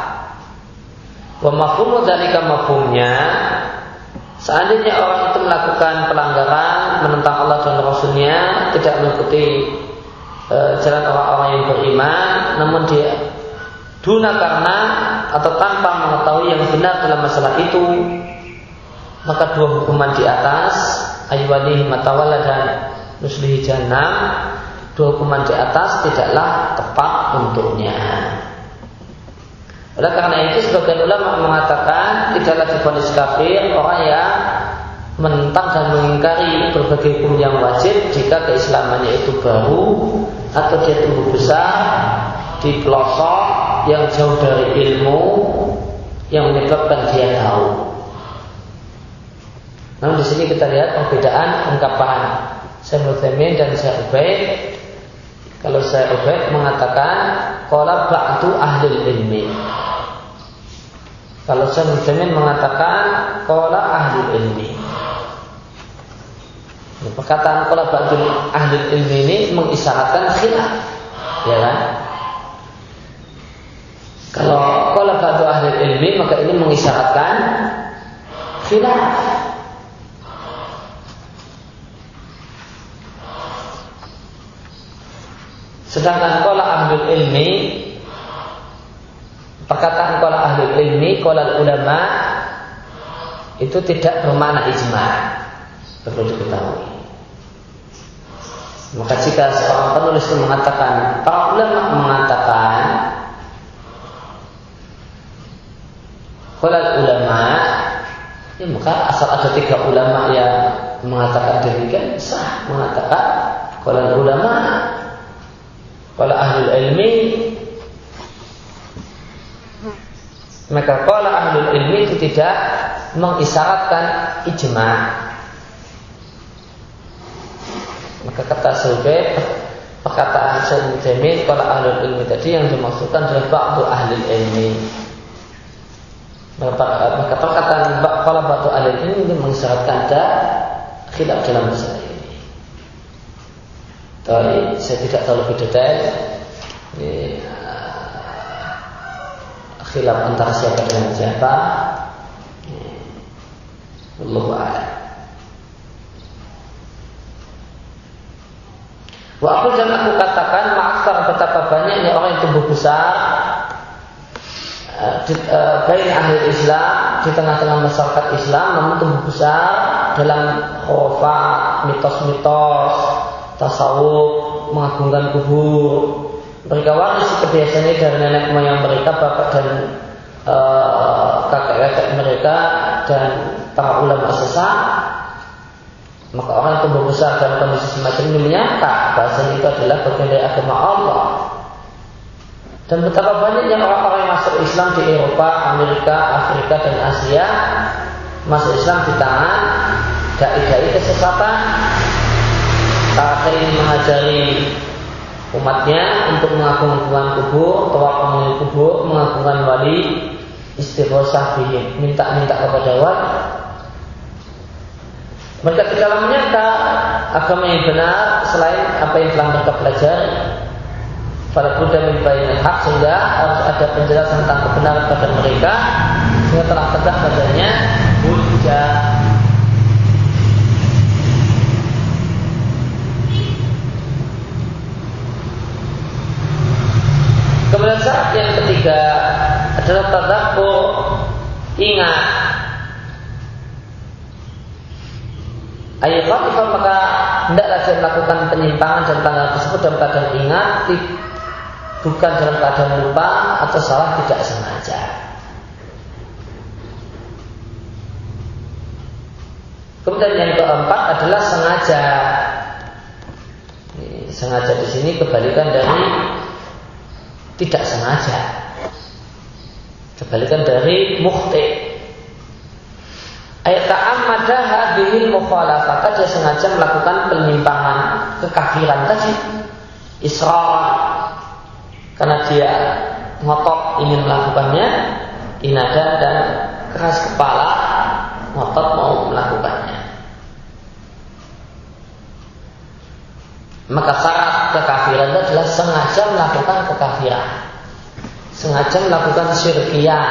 Wa mafhum dzalika mafhumnya Seandainya orang itu melakukan pelanggaran menentang Allah dan Rasulnya, tidak mengikuti e, jalan orang-orang yang beriman, namun dia duna karena atau tanpa mengetahui yang benar dalam masalah itu, maka dua hukuman di atas, ayyuwalihi matawala dan nuslihi jannah, dua hukuman di atas tidaklah tepat untuknya. Oleh karena itu sebagian ulama mengatakan tidaklah difonis kafir orang yang menentang dan mengingkari berbagai hukum yang wajib jika keislamannya itu baru atau dia tumbuh besar di pelosok yang jauh dari ilmu yang menyebabkan dia tahu. Namun di sini kita lihat perbedaan ungkapan Syekh Utsaimin dan Syekh Ubaid. Kalau Syekh Ubaid mengatakan qala ba'du ahli ilmi. Kalau Syekh Utsaimin mengatakan qala ahli ilmi. Perkataan qala ba'du ahli ilmi ini mengisyaratkan khilaf. Ya kan? Kalau qala ba'du ahli ilmi maka ini mengisyaratkan khilaf. Sedangkan kola ahlul ilmi Perkataan kola ahlul ilmi Kola ulama Itu tidak bermakna ijma. Perlu diketahui. Maka jika seorang penulis itu mengatakan Para ulama mengatakan Kola ulama Ya maka asal ada tiga ulama yang mengatakan demikian sah mengatakan kalau ulama kalau ahli ilmi maka kalau ahli ilmi itu tidak mengisyaratkan ijma. Maka kata Subeb perkataan Syekh Jamin kalau ahli ilmi tadi yang dimaksudkan adalah ba'du ahli ilmi. Maka perkataan kalau ba'du ahli ilmi ini mengisyaratkan ada khilaf dalam masalah. Tapi saya tidak tahu lebih detail ini, uh, khilaf antara siapa dengan siapa. Allah a'lam. Wa aku dan aku katakan maafkan betapa banyaknya orang yang tumbuh besar uh, di, uh, baik ahli Islam di tengah-tengah masyarakat Islam namun tumbuh besar dalam khurafat, mitos-mitos, tasawuf, mengagungkan kubur. Mereka waris kebiasaannya dari nenek moyang mereka, bapak dan uh, kakek-kakek mereka dan para ulama sesat. Maka orang tumbuh besar dalam kondisi semacam ini menyangka bahasa itu adalah bagian dari agama Allah. Dan betapa banyaknya orang-orang yang masuk Islam di Eropa, Amerika, Afrika, dan Asia masuk Islam di tangan dai-dai kesesatan Kakak ini mengajari umatnya untuk mengagungkan kubur, tawaf mengenai kubur, mengagungkan wali, istighosah bihim, minta-minta kepada wali. Mereka tidak menyangka agama yang benar selain apa yang telah mereka pelajari. Pada Buddha membayar hak sehingga harus ada penjelasan tentang kebenaran pada mereka sehingga telah tegak padanya hujah Kemudian saat yang ketiga adalah tadakur ingat Ayat Fatifah maka hendaklah saya melakukan penyimpangan dan tanggal tersebut dalam keadaan ingat bukan dalam keadaan lupa atau salah tidak sengaja. Kemudian yang keempat adalah sengaja. Sengaja di sini kebalikan dari tidak sengaja. Kebalikan dari mukhti. Ayat ta'ammadah hadhil mukhalafah dia sengaja melakukan penyimpangan kekafiran tadi. Isra karena dia ngotot ingin melakukannya, inadan dan keras kepala ngotot mau melakukannya. Maka syarat itu adalah sengaja melakukan kekafiran. Sengaja melakukan syirkiah.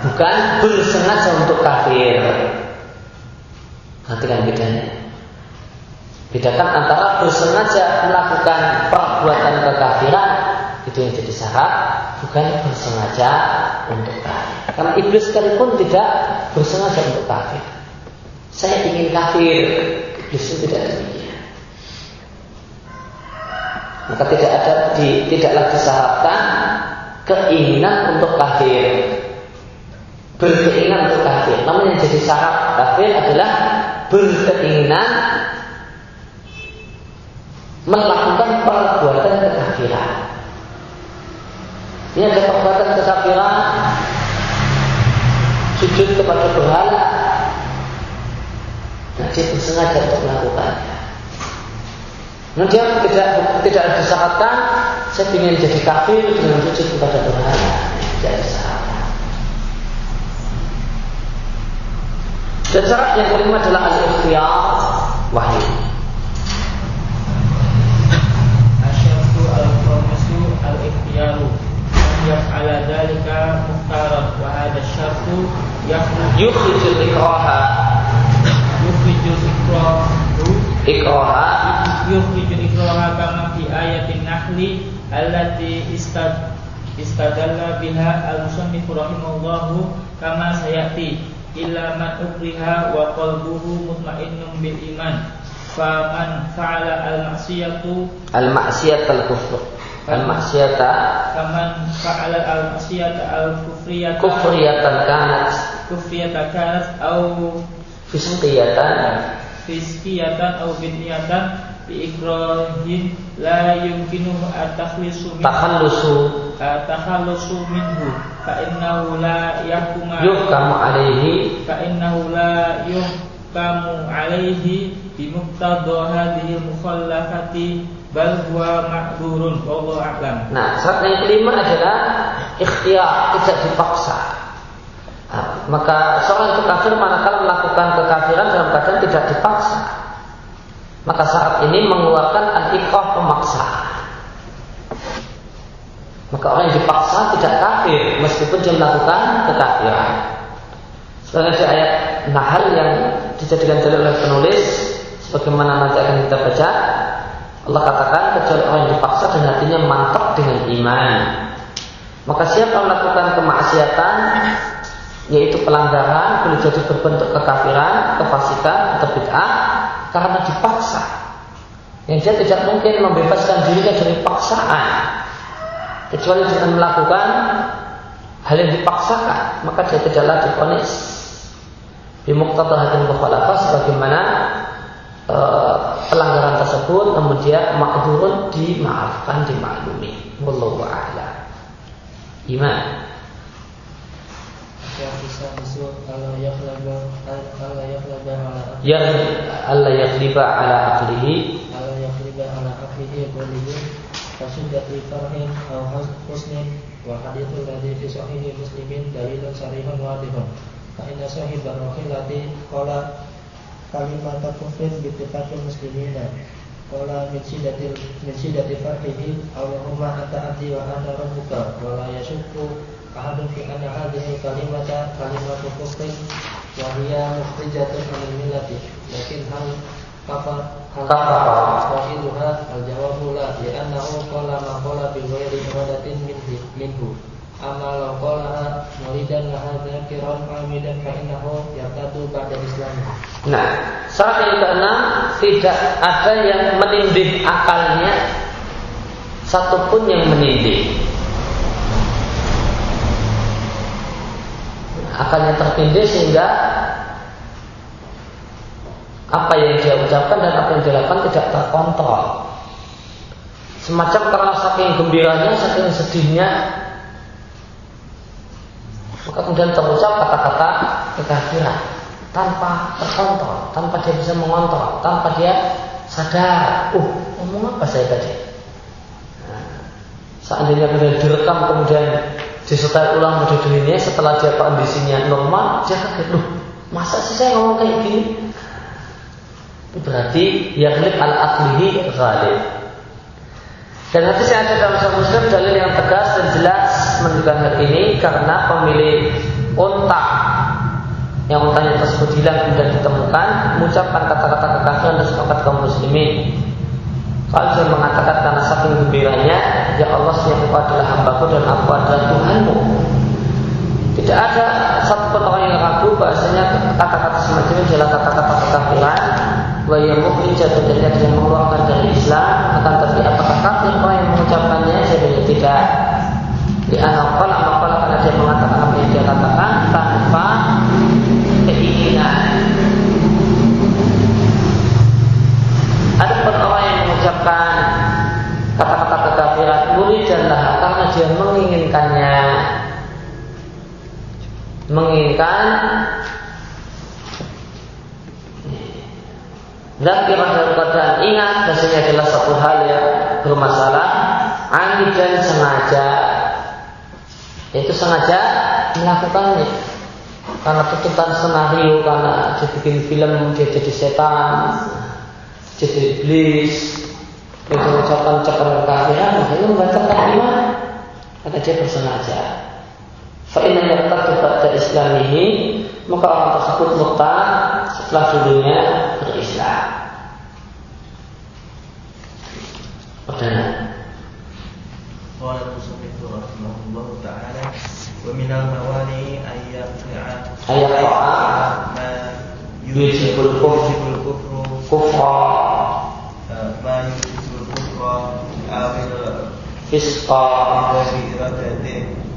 Bukan bersengaja untuk kafir. Perhatikan bedanya. Bedakan antara bersengaja melakukan perbuatan kekafiran itu yang jadi syarat, bukan bersengaja untuk kafir. Karena iblis sekalipun tidak bersengaja untuk kafir. Saya ingin kafir, Justru tidak demikian. Maka tidak ada di, tidaklah disyaratkan keinginan untuk kafir. Berkeinginan untuk kafir. Namun yang jadi syarat kafir adalah berkeinginan melakukan perbuatan kekafiran. Ini ada perbuatan kekafiran sujud kepada berhala. Nah, dia bersengaja untuk melakukannya. Nah, dia tidak tidak disyaratkan saya ingin jadi kafir dengan sujud kepada berhala. Tidak disyaratkan. Dan syarat yang kelima adalah al-ikhtiyar wahyu. Asyartu al-promisu al-ikhtiyaru yaf'ala dhalika muhtaran wa hadha syartu Yukhrijul ikraha yukhrijul ikrahu ikraha yukhrijul ikraha kama fi ayatin nahli allati istad istadalla biha al-musannif rahimahullahu kama sayati illa man ukriha wa qalbuhu mutmainnun bil iman. Faman fa'ala al ma'siyatu al maksiyat al kufr al maksiyata faman fa'ala al ma'siyata al kufriyata kufriyatan kanat. Kufriyata kanat au fisqiyatan. Fiskiyatan au bidniyatan bi ikrahin la yumkinu at-takhlisu takhallusu. Takhallusu minhu. Fa innahu la yahkuma yuhkamu alaihi fa innahu la yuhkamu alaihi bi muqtada hadhihi mukhallafati bal huwa ma'dzurun wallahu a'lam. Nah, syarat yang kelima adalah ikhtiar, tidak dipaksa. Nah, maka seorang itu kafir manakala melakukan kekafiran dalam keadaan tidak dipaksa. Maka saat ini mengeluarkan al-iqrah pemaksaan. Maka orang yang dipaksa tidak kafir meskipun dia melakukan kekafiran. Sebenarnya di ayat Nahl yang dijadikan dalil oleh penulis sebagaimana nanti akan kita baca Allah katakan kecuali orang yang dipaksa dan hatinya mantap dengan iman. Maka siapa melakukan kemaksiatan yaitu pelanggaran boleh jadi berbentuk kekafiran, kefasikan, atau bid'ah karena dipaksa. Yang dia tidak mungkin membebaskan dirinya dari paksaan. Kecuali dengan melakukan hal yang dipaksakan maka dia tidaklah difonis bimuqtadahatin mukhalafah sebagaimana e, pelanggaran tersebut namun dia dimaafkan dimaklumi. Wallahu a'lam. Iman ala yang Allah yaghliba ala aqlihi kalau yakhlaba ala akhihi qawlihi. Fasuddati farhin aw husnin wa hadithul ladhi fi sahihi muslimin dalilun sarihun wadihun. Fa inna sahibah rahilati qala kalimat kufrin bittifaqil muslimina. Qala min sidatil min sidati farhihi Allahumma anta abdi wa ana rabbuka wa la yashukku kufrin wa hiya mukhrijatun min millati lakin hal kafar hal Kafara. qailuha al jawabu la li'annahu qala ma qala bi ghairi iradatin minhu minhu amma law qala muridan laha dzakiran amidan fa innahu yartadu ba'da islamihi Nah, syarat yang keenam tidak ada yang menindih akalnya satupun yang menindih. Akalnya tertindih sehingga apa yang dia ucapkan dan apa yang dia lakukan tidak terkontrol. Semacam karena saking gembiranya, saking sedihnya, maka kemudian terucap kata-kata kekafiran tanpa terkontrol, tanpa dia bisa mengontrol, tanpa dia sadar, uh, ngomong apa saya tadi? Nah, seandainya kemudian direkam kemudian disetel ulang ini setelah dia kondisinya normal, dia kaget, loh, masa sih saya ngomong kayak gini? Berarti yang al aklihi ghalib. Dan nanti saya ada dalam Sahih Muslim dalil yang tegas dan jelas menunjukkan hal ini karena pemilik unta yang untanya tersebut hilang kemudian ditemukan mengucapkan kata-kata kekafiran dan sepakat kaum muslimin. Dia mengatakan karena saking gembiranya, ya Allah engkau adalah hambaku dan aku adalah Tuhanmu. Tidak ada satu pun orang yang ragu bahasanya kata-kata semacam ini adalah kata-kata kekafiran wa yang mukhrij dan dia yang mengeluarkan menginginkan Zakirah dalam keadaan ingat bahasanya adalah satu hal yang bermasalah. Amid dan sengaja Itu sengaja melakukannya. Karena tuntutan skenario Karena dibikin film Dia jadi setan Jadi iblis Dia mengucapkan ucapan kekafiran Makanya membatalkan iman. Karena dia bersengaja Fa'inna yartaddu tuhbata islamihi Maka orang tersebut muta setelah dulunya berislam. Perdana. Qala ta'ala Ma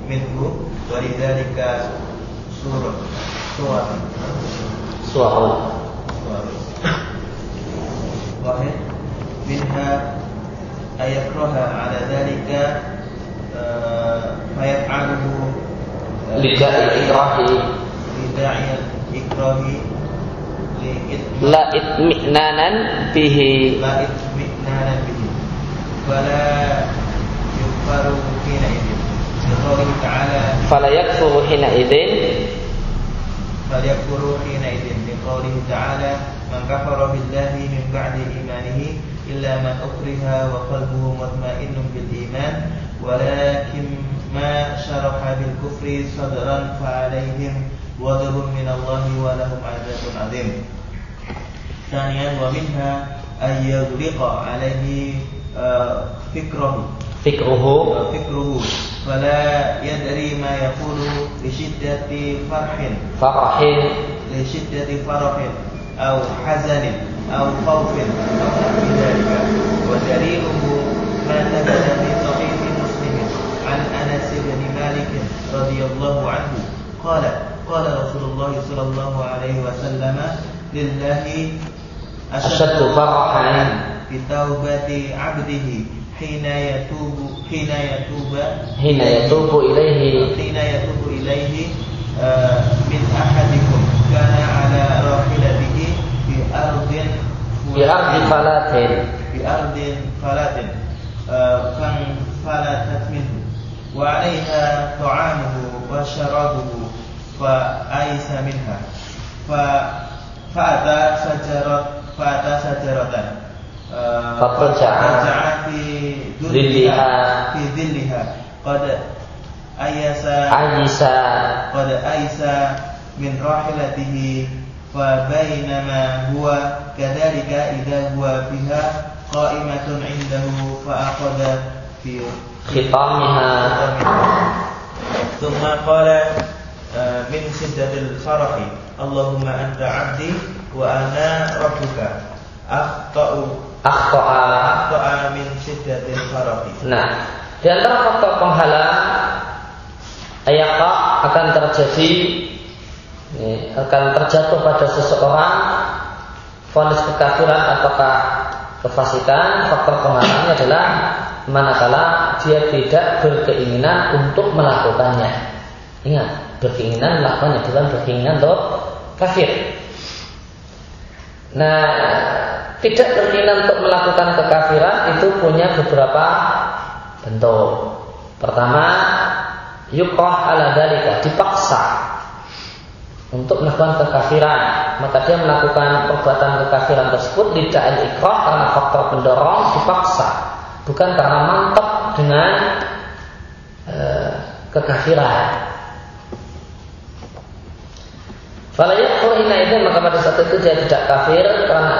Ma ولذلك سورة سورة Suara واحد منها أن يكره على ذلك آه، ما يفعله آه، Lidah ikrahi لداعي الإكراه لإثم La itmi'nanan bihi لا اطمئنان به فلا يكفر حينئذ لقوله تعالى Fala yakfuru hina idin فليكفروا حينئذ. لقوله تعالى من كفر بالله من بعد إيمانه إلا من أكره وقلبه مطمئن بالإيمان ولكن ما شرح بالكفر صدرا فعليهم غضب من الله ولهم عذاب عظيم ثانيا ومنها أن يغلق عليه آه، فكره. فكره. فلا يدري ما يقول لشدة فرح. Farahin لشدة فرح أو حزن أو خوف أو نحو ذلك ودليله ما ثبت في صحيح مسلم عن أنس بن مالك رضي الله عنه. قال قال رسول الله صلى الله عليه وسلم لله أشد فرحا. بتوبة عبده. حين يتوب حين يتوب. Hina yatubu ilaihi حين يتوب إليه آه، من أحدكم. كان على راحلته بأرض Bi'ardi falatin بأرض فلات. آه، فانفلتت منه. وعليها طعامه وشرابه فأيس منها. فأتى شجرة فأتى شجرة آه، فاضطجع فاضطجع في ظلها. في ظلها قد أيس Ayisa قد أيس من راحلته فبينما هو كذلك إذا هو بها قائمة عنده فأخذ في Khitamiha ثم قال آه، من شدة الفرح اللهم أنت عبدي وأنا ربك أخطأ akhta'a akhta'a min farabi Nah, di antara faktor penghalang ayaqa akan terjadi akan terjatuh pada seseorang fonis kekafiran ataukah kefasikan faktor penghalangnya adalah manakala dia tidak berkeinginan untuk melakukannya. Ingat berkeinginan melakukannya bukan berkeinginan untuk kafir. Nah tidak berkeinginan untuk melakukan kekafiran itu punya beberapa bentuk. Pertama yukrah ala dalika dipaksa untuk melakukan kekafiran. Maka dia melakukan perbuatan kekafiran tersebut tidak ikrah karena faktor pendorong dipaksa. Bukan karena mantap dengan eh, kekafiran. Yakfur hina itu maka pada saat itu dia tidak kafir karena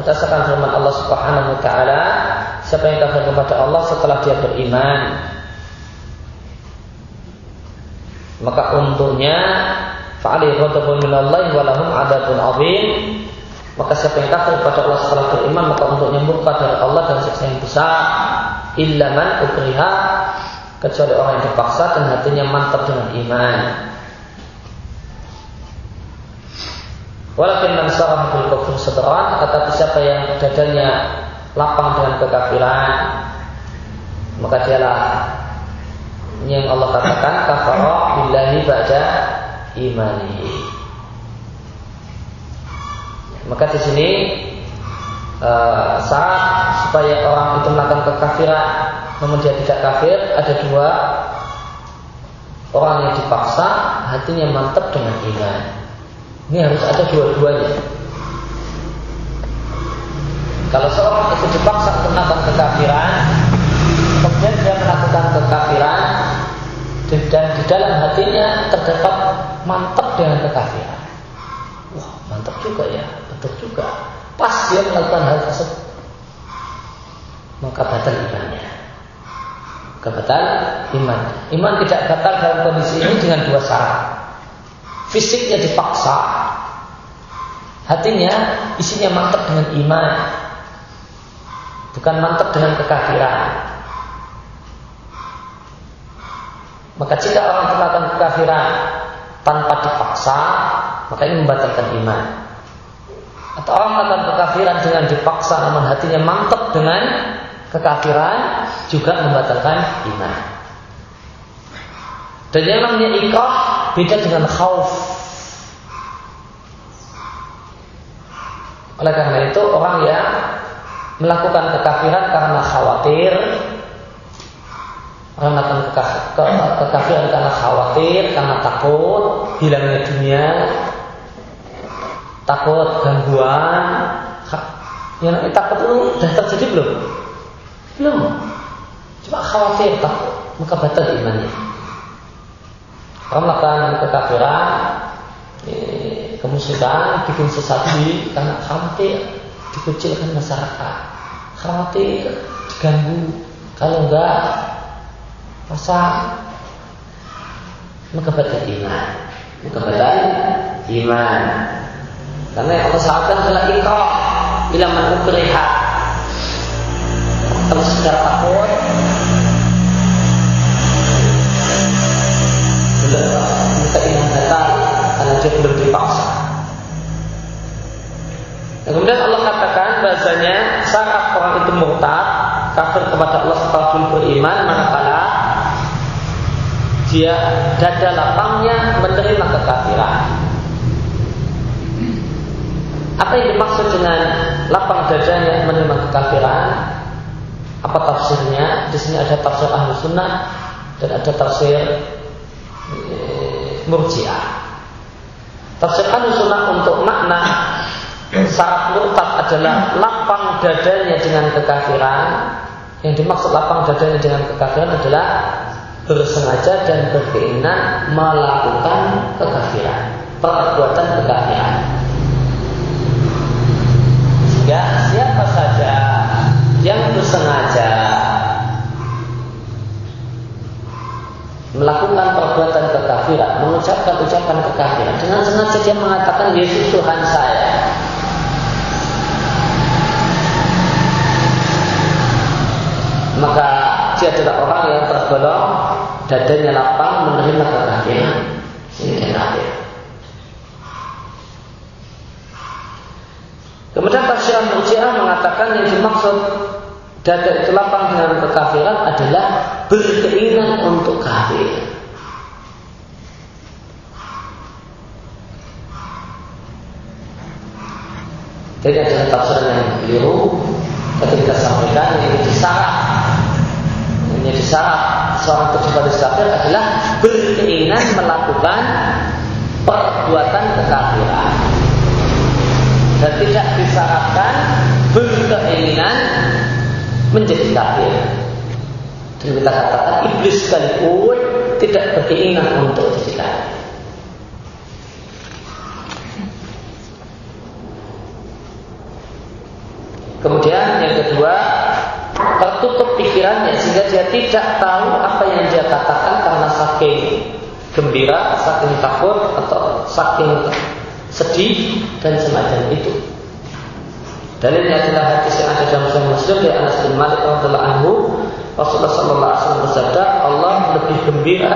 berdasarkan firman Allah Subhanahu wa taala siapa yang kafir kepada Allah setelah dia beriman. Maka untuknya fa'ali ghadabun minallahi wa lahum adzabun adzim maka siapa yang kafir kepada Allah setelah beriman maka untuknya murka dari Allah dan siksa yang besar. Illa man ukriha kecuali orang yang dipaksa dan hatinya mantap dengan iman Walakin man sarah bil kufur sadran tetapi siapa yang dadanya lapang dengan kekafiran maka dialah yang Allah katakan kafara billahi ba'da imanihi. Maka di sini uh, saat supaya orang itu melakukan kekafiran namun dia tidak kafir ada dua orang yang dipaksa hatinya mantap dengan iman. Ini harus ada dua-duanya. Kalau seorang itu dipaksa melakukan kekafiran, kemudian dia melakukan kekafiran, dan di dalam hatinya terdapat mantap dengan kekafiran. Wah, mantap juga ya, betul juga. Pas dia melakukan hal tersebut, maka batal imannya. Kebatal iman. Iman tidak batal dalam kondisi ini dengan dua syarat. Fisiknya dipaksa, hatinya isinya mantap dengan iman, bukan mantap dengan kekafiran. Maka jika orang melakukan kekafiran tanpa dipaksa, maka ini membatalkan iman. Atau orang melakukan kekafiran dengan dipaksa namun hatinya mantap dengan kekafiran juga membatalkan iman. Dan yang namanya ikah beda dengan khauf. Oleh karena itu orang yang melakukan kekafiran karena khawatir Orang melakukan kekafiran karena khawatir, karena takut hilangnya dunia, takut gangguan. Yang takut itu sudah terjadi belum? Belum. Cuma khawatir, takut, maka batal imannya. Melakukan kekafiran, kemusyrikan, bikin sesuatu karena khawatir dikucilkan masyarakat, khawatir diganggu. Kalau enggak Masa Mengkebadan iman. Mengkebadan iman. Karena yang Allah sahabatkan adalah ikhraq Bila menukriha Kalau sekedar takut Dan kemudian Allah katakan bahasanya syarat orang itu murtad kafir kepada Allah setelah beriman manakala dia dada lapangnya menerima kekafiran. Apa yang dimaksud dengan lapang dadanya menerima kekafiran? Apa tafsirnya? Di sini ada tafsir ahlu sunnah dan ada tafsir e, murjiah. Tafsir sunnah untuk makna syarat murtad adalah lapang dadanya dengan kekafiran. Yang dimaksud lapang dadanya dengan kekafiran adalah bersengaja dan berkeinginan melakukan kekafiran, perbuatan kekafiran. Sehingga siapa saja yang bersengaja melakukan perbuatan kekafiran, mengucapkan ucapan kekafiran dengan sengaja dia mengatakan Yesus Tuhan saya. Maka dia adalah orang yang tergolong dadanya lapang menerima kekafiran. Kemudian tafsiran Murji'ah mengatakan yang dimaksud dada itu lapang dengan kekafiran adalah berkeinginan untuk kafir. Jadi ada tafsiran yang keliru ketika sampaikan yang disyarat. Ini disyarat seorang terjebak kafir adalah berkeinginan melakukan perbuatan kekafiran dan tidak disyaratkan berkeinginan menjadi kafir. Dan kita katakan iblis sekalipun tidak berkeinginan untuk kafir. Kemudian yang kedua tertutup pikirannya sehingga dia tidak tahu apa yang dia katakan karena saking gembira, saking takut atau saking sedih dan semacam itu. Dalilnya adalah hadis yang ada dalam Muslim dari Anas bin Malik radhiyallahu anhu Rasulullah sallallahu alaihi wasallam bersabda, Allah lebih gembira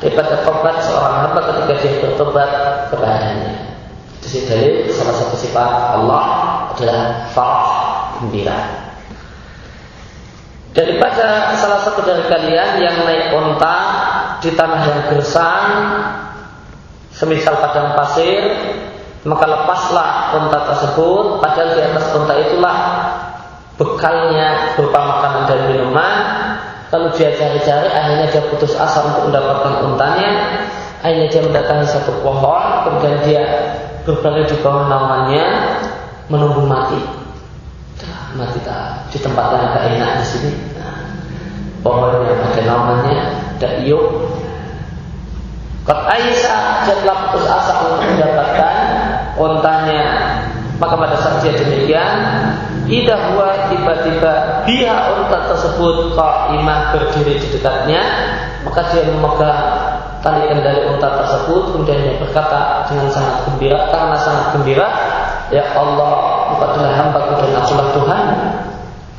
daripada tobat seorang hamba ketika dia bertobat kepadanya. Itu dalil salah satu sifat Allah adalah farah gembira. Daripada salah satu dari kalian yang naik onta di tanah yang gersang semisal padang pasir, maka lepaslah unta tersebut, padahal di atas unta itulah bekalnya berupa makanan dan minuman. Lalu dia cari-cari, akhirnya dia putus asa untuk mendapatkan untanya. Akhirnya dia mendatangi satu pohon, kemudian dia berbaring di bawah naungannya, menunggu mati. Mati tak di tempat yang agak enak di sini. Nah, pohon yang ada naungannya, ada iuk. Kot Aisyah dia telah putus asa untuk mendapatkan untanya. Maka pada saat dia demikian, Ida huwa tiba-tiba biha unta tersebut imah berdiri di dekatnya, maka dia memegang tali kendali unta tersebut, kemudian dia berkata dengan sangat gembira, karena sangat gembira, ya Allah, engkau adalah hamba dan akulah Tuhan.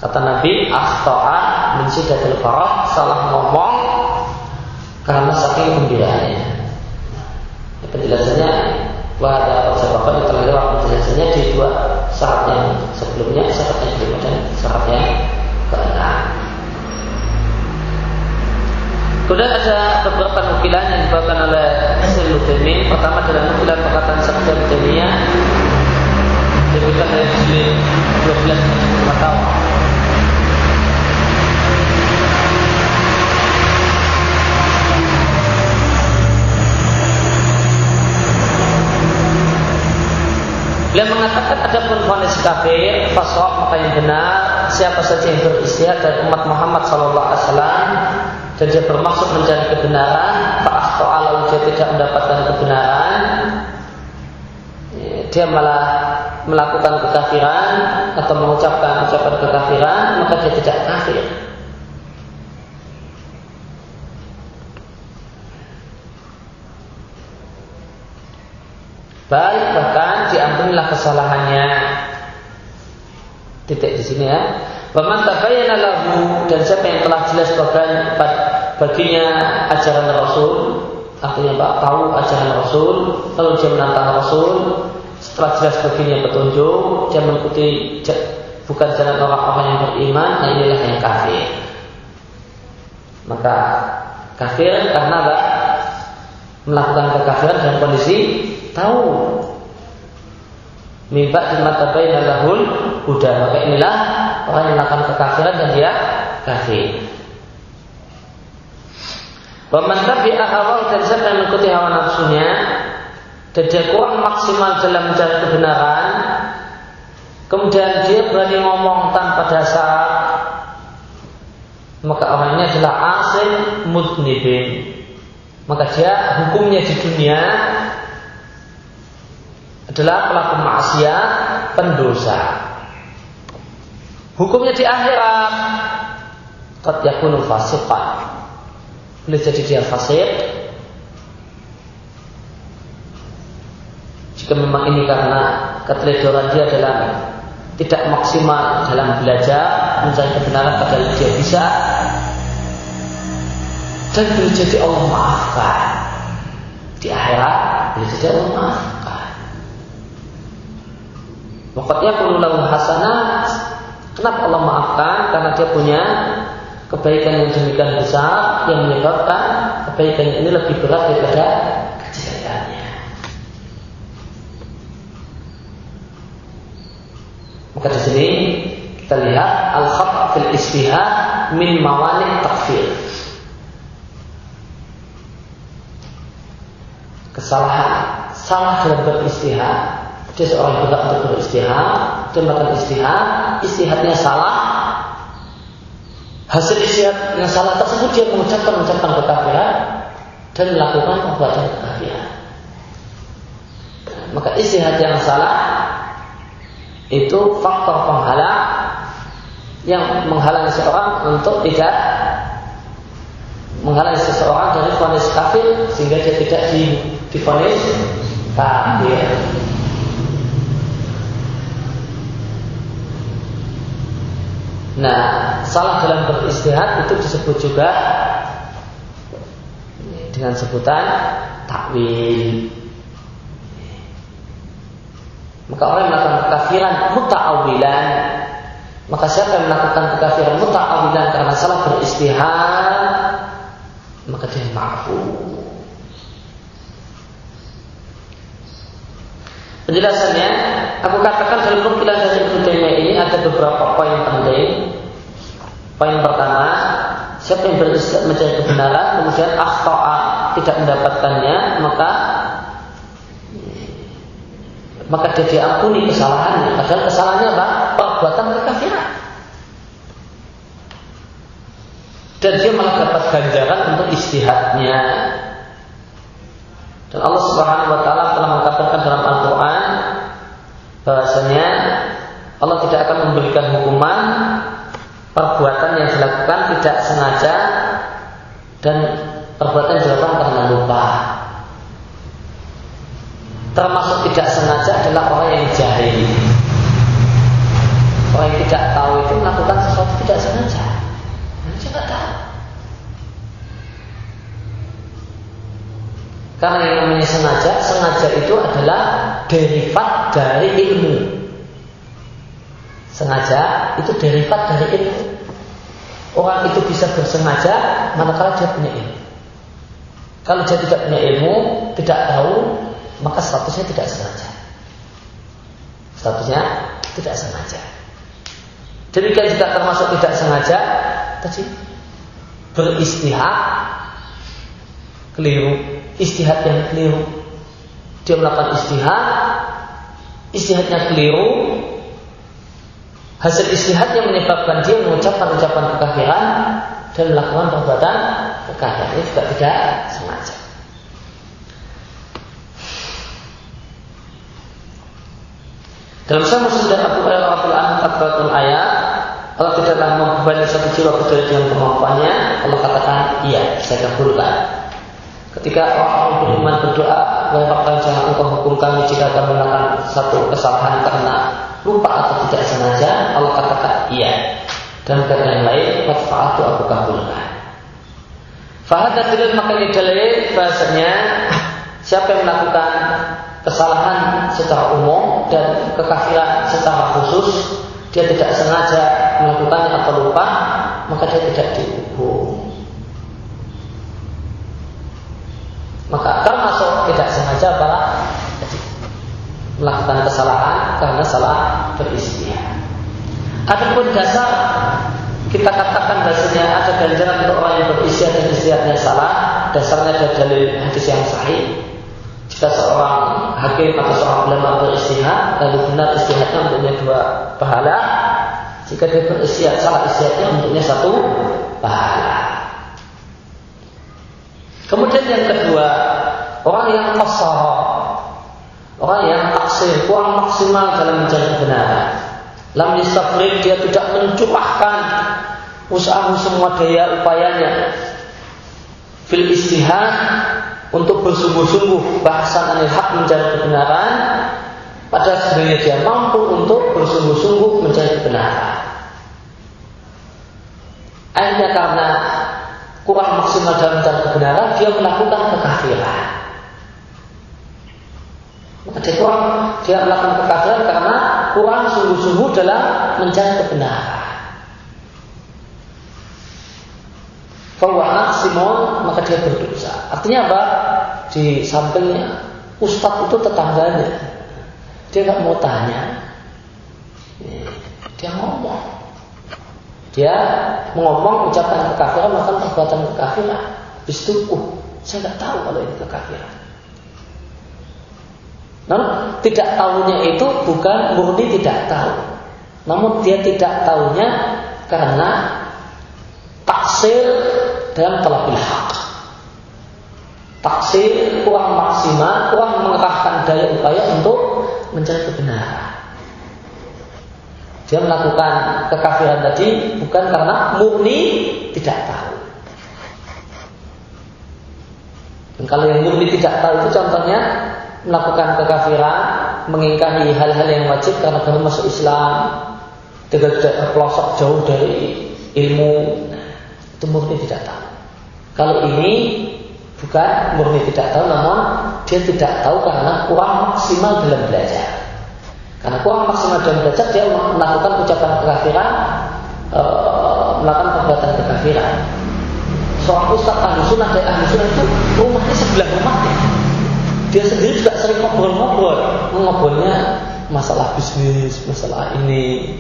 Kata Nabi, akhta'a min farah, salah ngomong karena saking gembiranya. Penjelasannya Wahada Sabaqah telah lewat penjelasannya di dua syarat yang sebelumnya, dan syarat yang keenam. Kemudian ada beberapa nukilan yang dibawakan oleh Syekh Lutaimin. Pertama adalah nukilan perkataan Syekh Lutaimin diberikan oleh jilid 12 Fatawa. Beliau mengatakan ada pun vonis kafir, fasok maka yang benar siapa saja yang beristihad dari umat Muhammad Sallallahu Alaihi Wasallam dan dia bermaksud mencari kebenaran, pak lalu dia tidak mendapatkan kebenaran, dia malah melakukan kekafiran atau mengucapkan ucapan kekafiran, maka dia tidak kafir. Baik bahkan diampunilah kesalahannya. Titik di sini ya. Waman tabayyana lahu dan siapa yang telah jelas baginya ajaran Rasul, artinya Pak tahu ajaran Rasul, lalu dia menantang Rasul, setelah jelas baginya petunjuk, dia mengikuti bukan jalan orang-orang yang beriman, nah inilah yang kafir. Maka kafir karena? Melakukan kekafiran dalam kondisi tahu mimba di mata bayi lahul udah maka inilah orang yang melakukan kekafiran dan dia kafir. Waman tabi'a awal dan siapa yang mengikuti hawa nafsunya dan dia kurang maksimal dalam mencari kebenaran, kemudian dia berani ngomong tanpa dasar, maka orang ini adalah asin mudnibin. Maka dia hukumnya di dunia adalah pelaku maksiat, pendosa. Hukumnya di akhirat. Qad yakunu fasiqan. Boleh jadi dia fasik. Jika memang ini karena keteledoran dia adalah tidak maksimal dalam belajar mencari kebenaran padahal dia bisa. Dan boleh jadi Allah maafkan. Di akhirat boleh jadi Allah maafkan Waktunya lahu hasanat. Kenapa Allah maafkan? Karena dia punya kebaikan yang demikian besar yang menyebabkan kebaikan ini lebih berat daripada kejelekannya. Maka di sini kita lihat al khata fil istihad min mawani takfir. Kesalahan salah dalam beristihad dia seorang berhak untuk beristihad, dia melakukan istihad, istihadnya salah. Hasil istihad yang salah tersebut dia mengucapkan ucapan kekafiran dan melakukan perbuatan kekafiran. Maka istihad yang salah itu faktor penghalang yang menghalangi seseorang untuk tidak menghalangi seseorang dari vonis kafir sehingga dia tidak difonis kafir. Nah, salah dalam beristihad itu disebut juga dengan sebutan takwil. Maka orang yang melakukan kekafiran muta'awilan Maka siapa yang melakukan kekafiran muta'awilan karena salah beristihad Maka dia maafu Penjelasannya, aku katakan dalam Ibnu Taimiyah ini ada beberapa poin penting. Poin pertama, siapa yang berusaha mencari kebenaran, kemudian akhta'a tidak mendapatkannya, maka maka dia diampuni kesalahannya. Padahal kesalahannya apa? Perbuatan kekafiran. Dan dia malah dapat ganjaran untuk istihadnya. Dan Allah Subhanahu wa taala bahwasanya Allah tidak akan memberikan hukuman perbuatan yang dilakukan tidak sengaja dan perbuatan yang dilakukan karena lupa. Termasuk tidak sengaja adalah orang yang jahil. Orang yang tidak tahu itu melakukan sesuatu tidak sengaja. Dia tidak tahu. Karena yang namanya sengaja, sengaja itu adalah derivat dari ilmu. Sengaja itu derivat dari ilmu. Orang itu bisa bersengaja manakala dia punya ilmu. Kalau dia tidak punya ilmu, tidak tahu, maka statusnya tidak sengaja. Statusnya tidak sengaja. Demikian juga termasuk tidak sengaja tadi beristihad keliru istihad yang keliru. Dia melakukan istihad, istihadnya keliru, hasil istihad yang menyebabkan dia mengucapkan ucapan kekafiran dan melakukan perbuatan kekafiran. Ini juga tidak sengaja. Dalam Muslim dan Abu Hurairah radhiyallahu ayat Allah tidaklah membebani satu jiwa kecuali dengan kemampuannya. Allah katakan iya saya kabulkan Ketika orang beriman berdoa, Wahai jangan engkau hukum kami jika kami melakukan satu kesalahan karena lupa atau tidak sengaja, Allah katakan iya. Dan kata yang lain, Fatfa'atu aku kabulkan. Fahadat dalil makanya dalil bahasanya siapa yang melakukan kesalahan secara umum dan kekafiran secara khusus, dia tidak sengaja melakukannya atau lupa, maka dia tidak dihukum. Maka termasuk tidak sengaja apa melakukan kesalahan karena salah beristihad. Adapun dasar kita katakan bahasanya ada ganjaran untuk orang yang beristihad dan istihadnya salah, dasarnya ada dalil hadis yang sahih. Jika seorang hakim atau seorang ulama beristihad lalu benar istihadnya untuknya dua pahala, jika dia beristihad salah istihadnya untuknya satu pahala. Kemudian yang kedua, orang yang kasar, orang yang taksir, kurang maksimal dalam mencari kebenaran. Lam yastafrid, dia tidak mencurahkan usaha semua daya upayanya fil istihad untuk bersungguh-sungguh bahasan anil hak mencari kebenaran padahal sebenarnya dia mampu untuk bersungguh-sungguh mencari kebenaran akhirnya karena kurang maksimal dalam mencari kebenaran, dia melakukan kekafiran. Dia kurang dia melakukan kekafiran karena kurang sungguh-sungguh dalam mencari kebenaran. Kalau maksimum maka dia berdosa. Artinya apa? Di sampingnya ustadz itu tetangganya. Dia nggak mau tanya. Dia ngomong. Dia mengomong ucapan kekafiran melakukan perbuatan kekafiran. Habis itu, saya nggak tahu kalau ini kekafiran. Namun tidak tahunya itu bukan murni tidak tahu. Namun dia tidak tahunya karena taksir dalam telabil hak. Taksir kurang maksimal, kurang mengerahkan daya upaya untuk mencari kebenaran. Dia melakukan kekafiran tadi bukan karena murni tidak tahu. Dan kalau yang murni tidak tahu itu contohnya melakukan kekafiran, mengingkari hal-hal yang wajib karena baru masuk Islam, tidak pelosok jauh dari ilmu, itu murni tidak tahu. Kalau ini bukan murni tidak tahu, namun dia tidak tahu karena kurang maksimal dalam belajar. Karena kurang maksimal dalam belajar dia melakukan ucapan kekafiran, e, melakukan perbuatan kekafiran. Seorang ustaz ahli sunnah dari ahli sunnah itu rumahnya sebelah rumahnya. dia sendiri juga sering ngobrol-ngobrol, ngobrolnya masalah bisnis, masalah ini,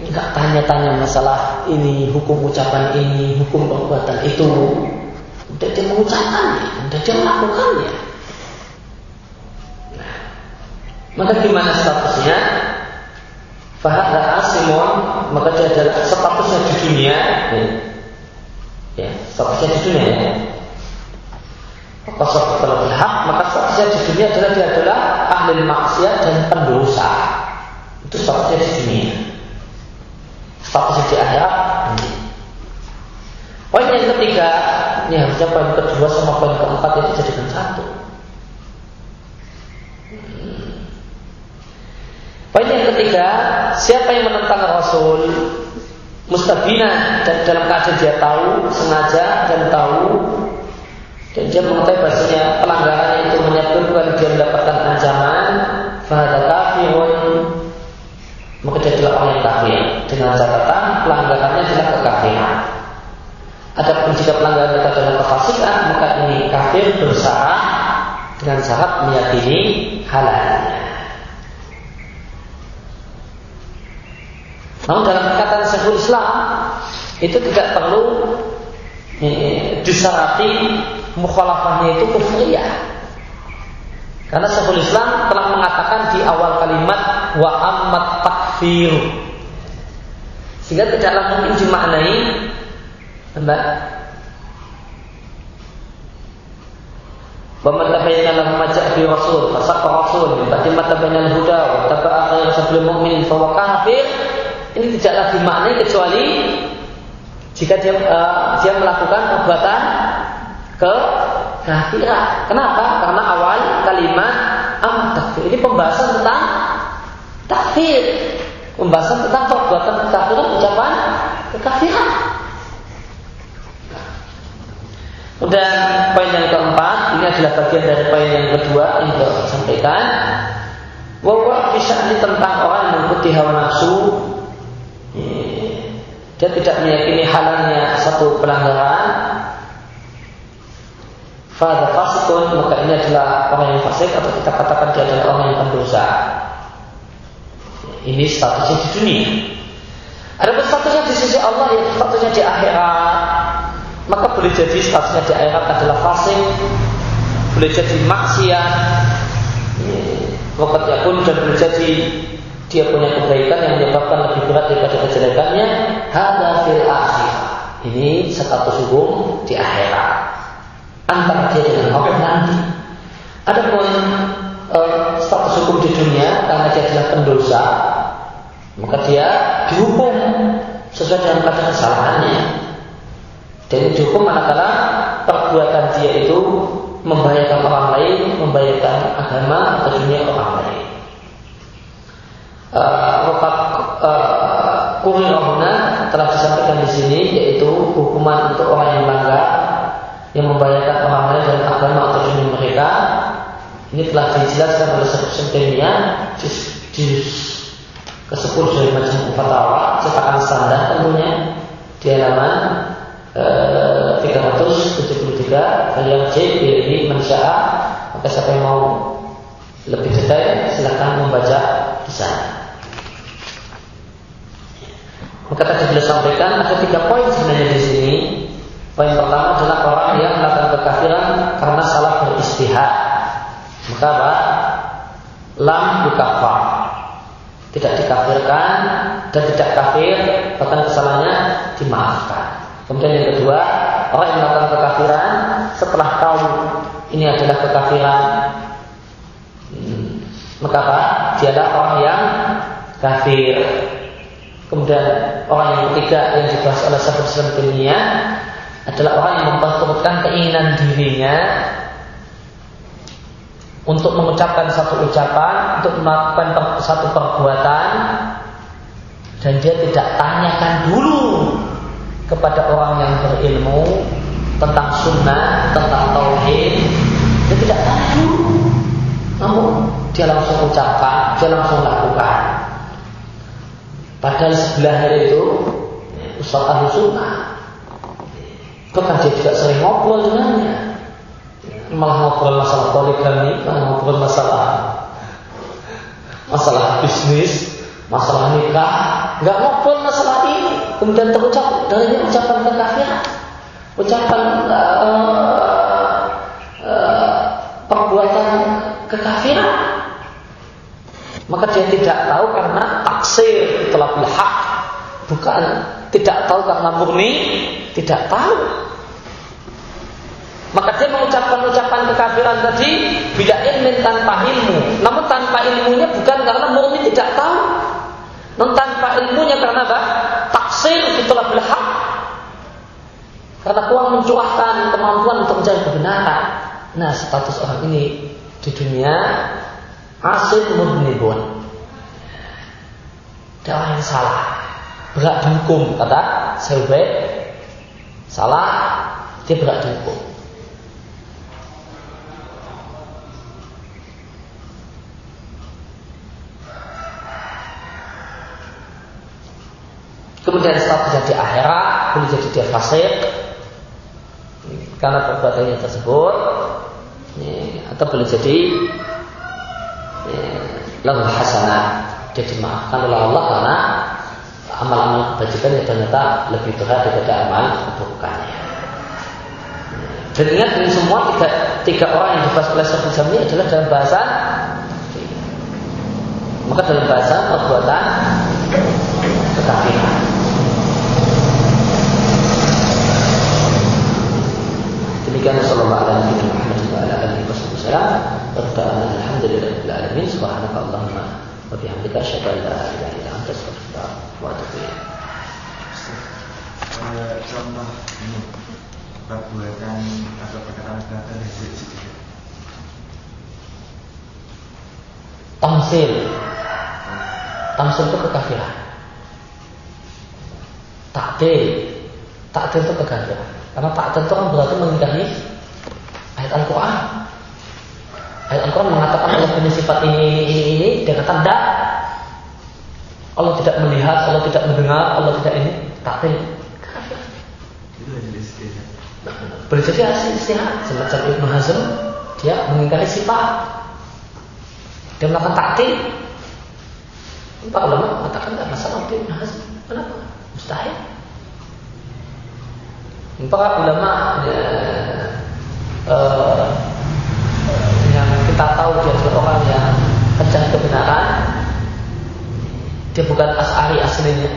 nggak tanya-tanya masalah ini, hukum ucapan ini, hukum perbuatan itu. Udah dia mengucapkannya, udah dia melakukannya. Nah, maka gimana statusnya? Fahadha asimon, maka dia adalah statusnya di dunia. Ya, statusnya di dunia. Ya. Kosok kalau hak, maka statusnya di dunia adalah dia adalah ahli maksiat dan pendosa. Itu statusnya di dunia. Statusnya di akhirat. Poin yang ketiga, ini harusnya poin kedua sama poin keempat itu jadikan satu. Poin yang ketiga, siapa yang menentang Rasul mustabina dan dalam keadaan dia tahu, sengaja dan tahu dan dia mengetahui bahasanya pelanggaran itu menyebabkan dia mendapatkan ancaman fahada kafirun maka dia adalah orang yang kafir dengan catatan pelanggarannya adalah kekafiran Adapun jika pelanggaran itu adalah kefasikan maka ini kafir bersyarat dengan syarat meyakini halalnya. Namun dalam perkataan Syekhul Islam itu tidak perlu eh, disarati mukhalafahnya itu kufriyah. Karena Syekhul Islam telah mengatakan di awal kalimat wa ammat takfir. Sehingga tidaklah mungkin dimaknai Mbak Waman tabayyana lahu ma ja'a fi rasul fasaqqa rasul min ba'di ma tabayyana huda wa taba'a ghayra sabil mu'min kafir ini tidaklah dimaknai kecuali jika dia uh, dia melakukan perbuatan ke kafiran. Kenapa? Karena awal kalimat am takfir ini pembahasan tentang takfir, pembahasan tentang perbuatan kekafiran, ucapan kekafiran. Dan poin yang keempat ini adalah bagian dari poin yang kedua yang kita sampaikan bahwa bisa tentang orang yang mengikuti hawa nafsu dia tidak meyakini halalnya satu pelanggaran Fada fasikun maka ini adalah orang yang fasik atau kita katakan dia adalah orang yang pendosa. Ini statusnya di dunia. Ada statusnya di sisi Allah yang statusnya di akhirat. Maka boleh jadi statusnya di akhirat adalah fasik, boleh jadi maksiat, waktu pun dan boleh jadi dia punya kebaikan yang menyebabkan lebih berat daripada kejelekannya. Hada fil akhir. Ini status hukum di akhirat antara dia dengan Allah nanti. Adapun e, status hukum di dunia karena dia adalah pendosa, maka dia dihukum sesuai dengan pada kesalahannya. Dan dihukum manakala perbuatan dia itu membahayakan orang lain, membahayakan agama atau dunia orang lain. Wakat uh, uh, telah disampaikan di sini yaitu hukuman untuk orang yang melanggar yang membahayakan orang lain dan agama atau dunia mereka ini telah dijelaskan oleh Taimiyah di, di ke-10 dari Majmu Fatawa cetakan standar tentunya di halaman eh, 373 kalian cek pilih mensya'a maka siapa yang mau lebih detail silahkan membaca di sana. Maka tadi beliau sampaikan ada tiga poin sebenarnya di sini Poin pertama adalah orang yang melakukan kekafiran karena salah beristihad. Maka apa? Lam dikafar. Tidak dikafirkan dan tidak kafir, bahkan kesalahannya dimaafkan. Kemudian yang kedua, orang yang melakukan kekafiran setelah tahu ini adalah kekafiran, hmm, maka apa? Dialah orang yang kafir. Kemudian orang yang ketiga yang dibahas oleh sahabat Islam adalah orang yang memperturutkan keinginan dirinya untuk mengucapkan satu ucapan, untuk melakukan satu perbuatan dan dia tidak tanyakan dulu kepada orang yang berilmu tentang sunnah, tentang tauhid, dia tidak tanya dulu. Namun dia langsung ucapkan, dia langsung lakukan. Padahal sebelahnya itu Ustaz Ahlu Sunnah Bahkan dia juga sering ngobrol dengannya. malah ngobrol masalah poligami, malah ngobrol masalah masalah bisnis, masalah nikah, nggak ngobrol masalah ini. Kemudian terucap dari ucapan kekafiran, ucapan uh, uh, perbuatan kekafiran. Maka dia tidak tahu karena taksir telah hak, bukan tidak tahu karena murni, tidak tahu. Maka dia mengucapkan ucapan kekafiran tadi bila ilmu tanpa ilmu. Namun tanpa ilmunya bukan karena murni tidak tahu. Namun tanpa ilmunya karena apa? Taksir itulah belahak. Karena kurang mencurahkan kemampuan untuk mencari kebenaran. Nah status orang ini di dunia asil mudnibun. Dia orang yang salah. Berat dihukum kata Selbe. Salah dia berat dihukum. Kemudian statusnya di akhirat boleh jadi dia fasik karena perbuatannya tersebut atau boleh jadi lalu hasanah dia dimaafkan oleh Allah karena amal-amal kebajikan yang ternyata lebih berat daripada amal keburukannya. Dan ingat ini semua tiga, tiga orang yang dibahas oleh Syekh ini adalah dalam bahasa maka dalam bahasa perbuatan kekafiran. Demikian sallallahu alaihi wa ala alihi wasallam. Wa alhamdulillahi alamin. Subhanaka Allahumma wa bihamdika asyhadu an la ilaha illa anta astaghfiruka wa atubu ilaik. Contoh ini perbuatan atau perkataan kata dari Tamsil Tamsil itu kekafiran Takdil Takdil itu kekafiran karena tak tentu kan berarti mengingkari ayat Al-Quran. Ayat Al-Quran mengatakan Allah punya sifat ini, ini, ini, ini. Dia kata tidak. Allah tidak melihat, Allah tidak mendengar, Allah tidak ini. Tak Itu Boleh jadi hasil istihad. Semacam Ibnu Hazm, dia mengingkari sifat. Dia melakukan taktik. Pak ulama mengatakan tidak masalah Ibnu Hazm. Kenapa? Mustahil. Para ulama ya, uh, kita tahu dia orang yang pencari kebenaran. Dia bukan asari aslinya.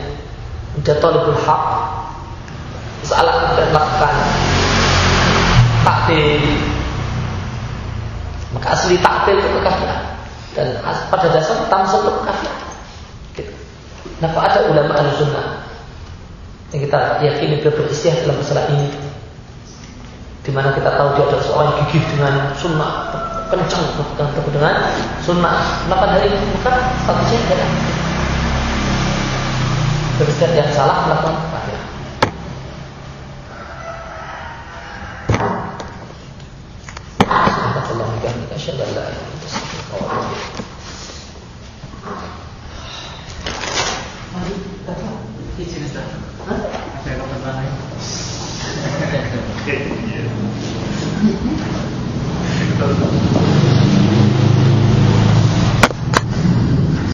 Dia talibul haq. Salah tidak melakukan taktil. Maka asli taktil itu kekafiran. Dan pada dasar tamsil itu kekafiran. Gitu. Nah, ada ulama al-sunnah yang kita yakini beliau dalam masalah ini di mana kita tahu dia adalah seorang gigih dengan sunnah kencang bergantung dengan sunnah. Maka dari itu bukan? Statusnya tidak. Berbicara yang salah melakukan hari.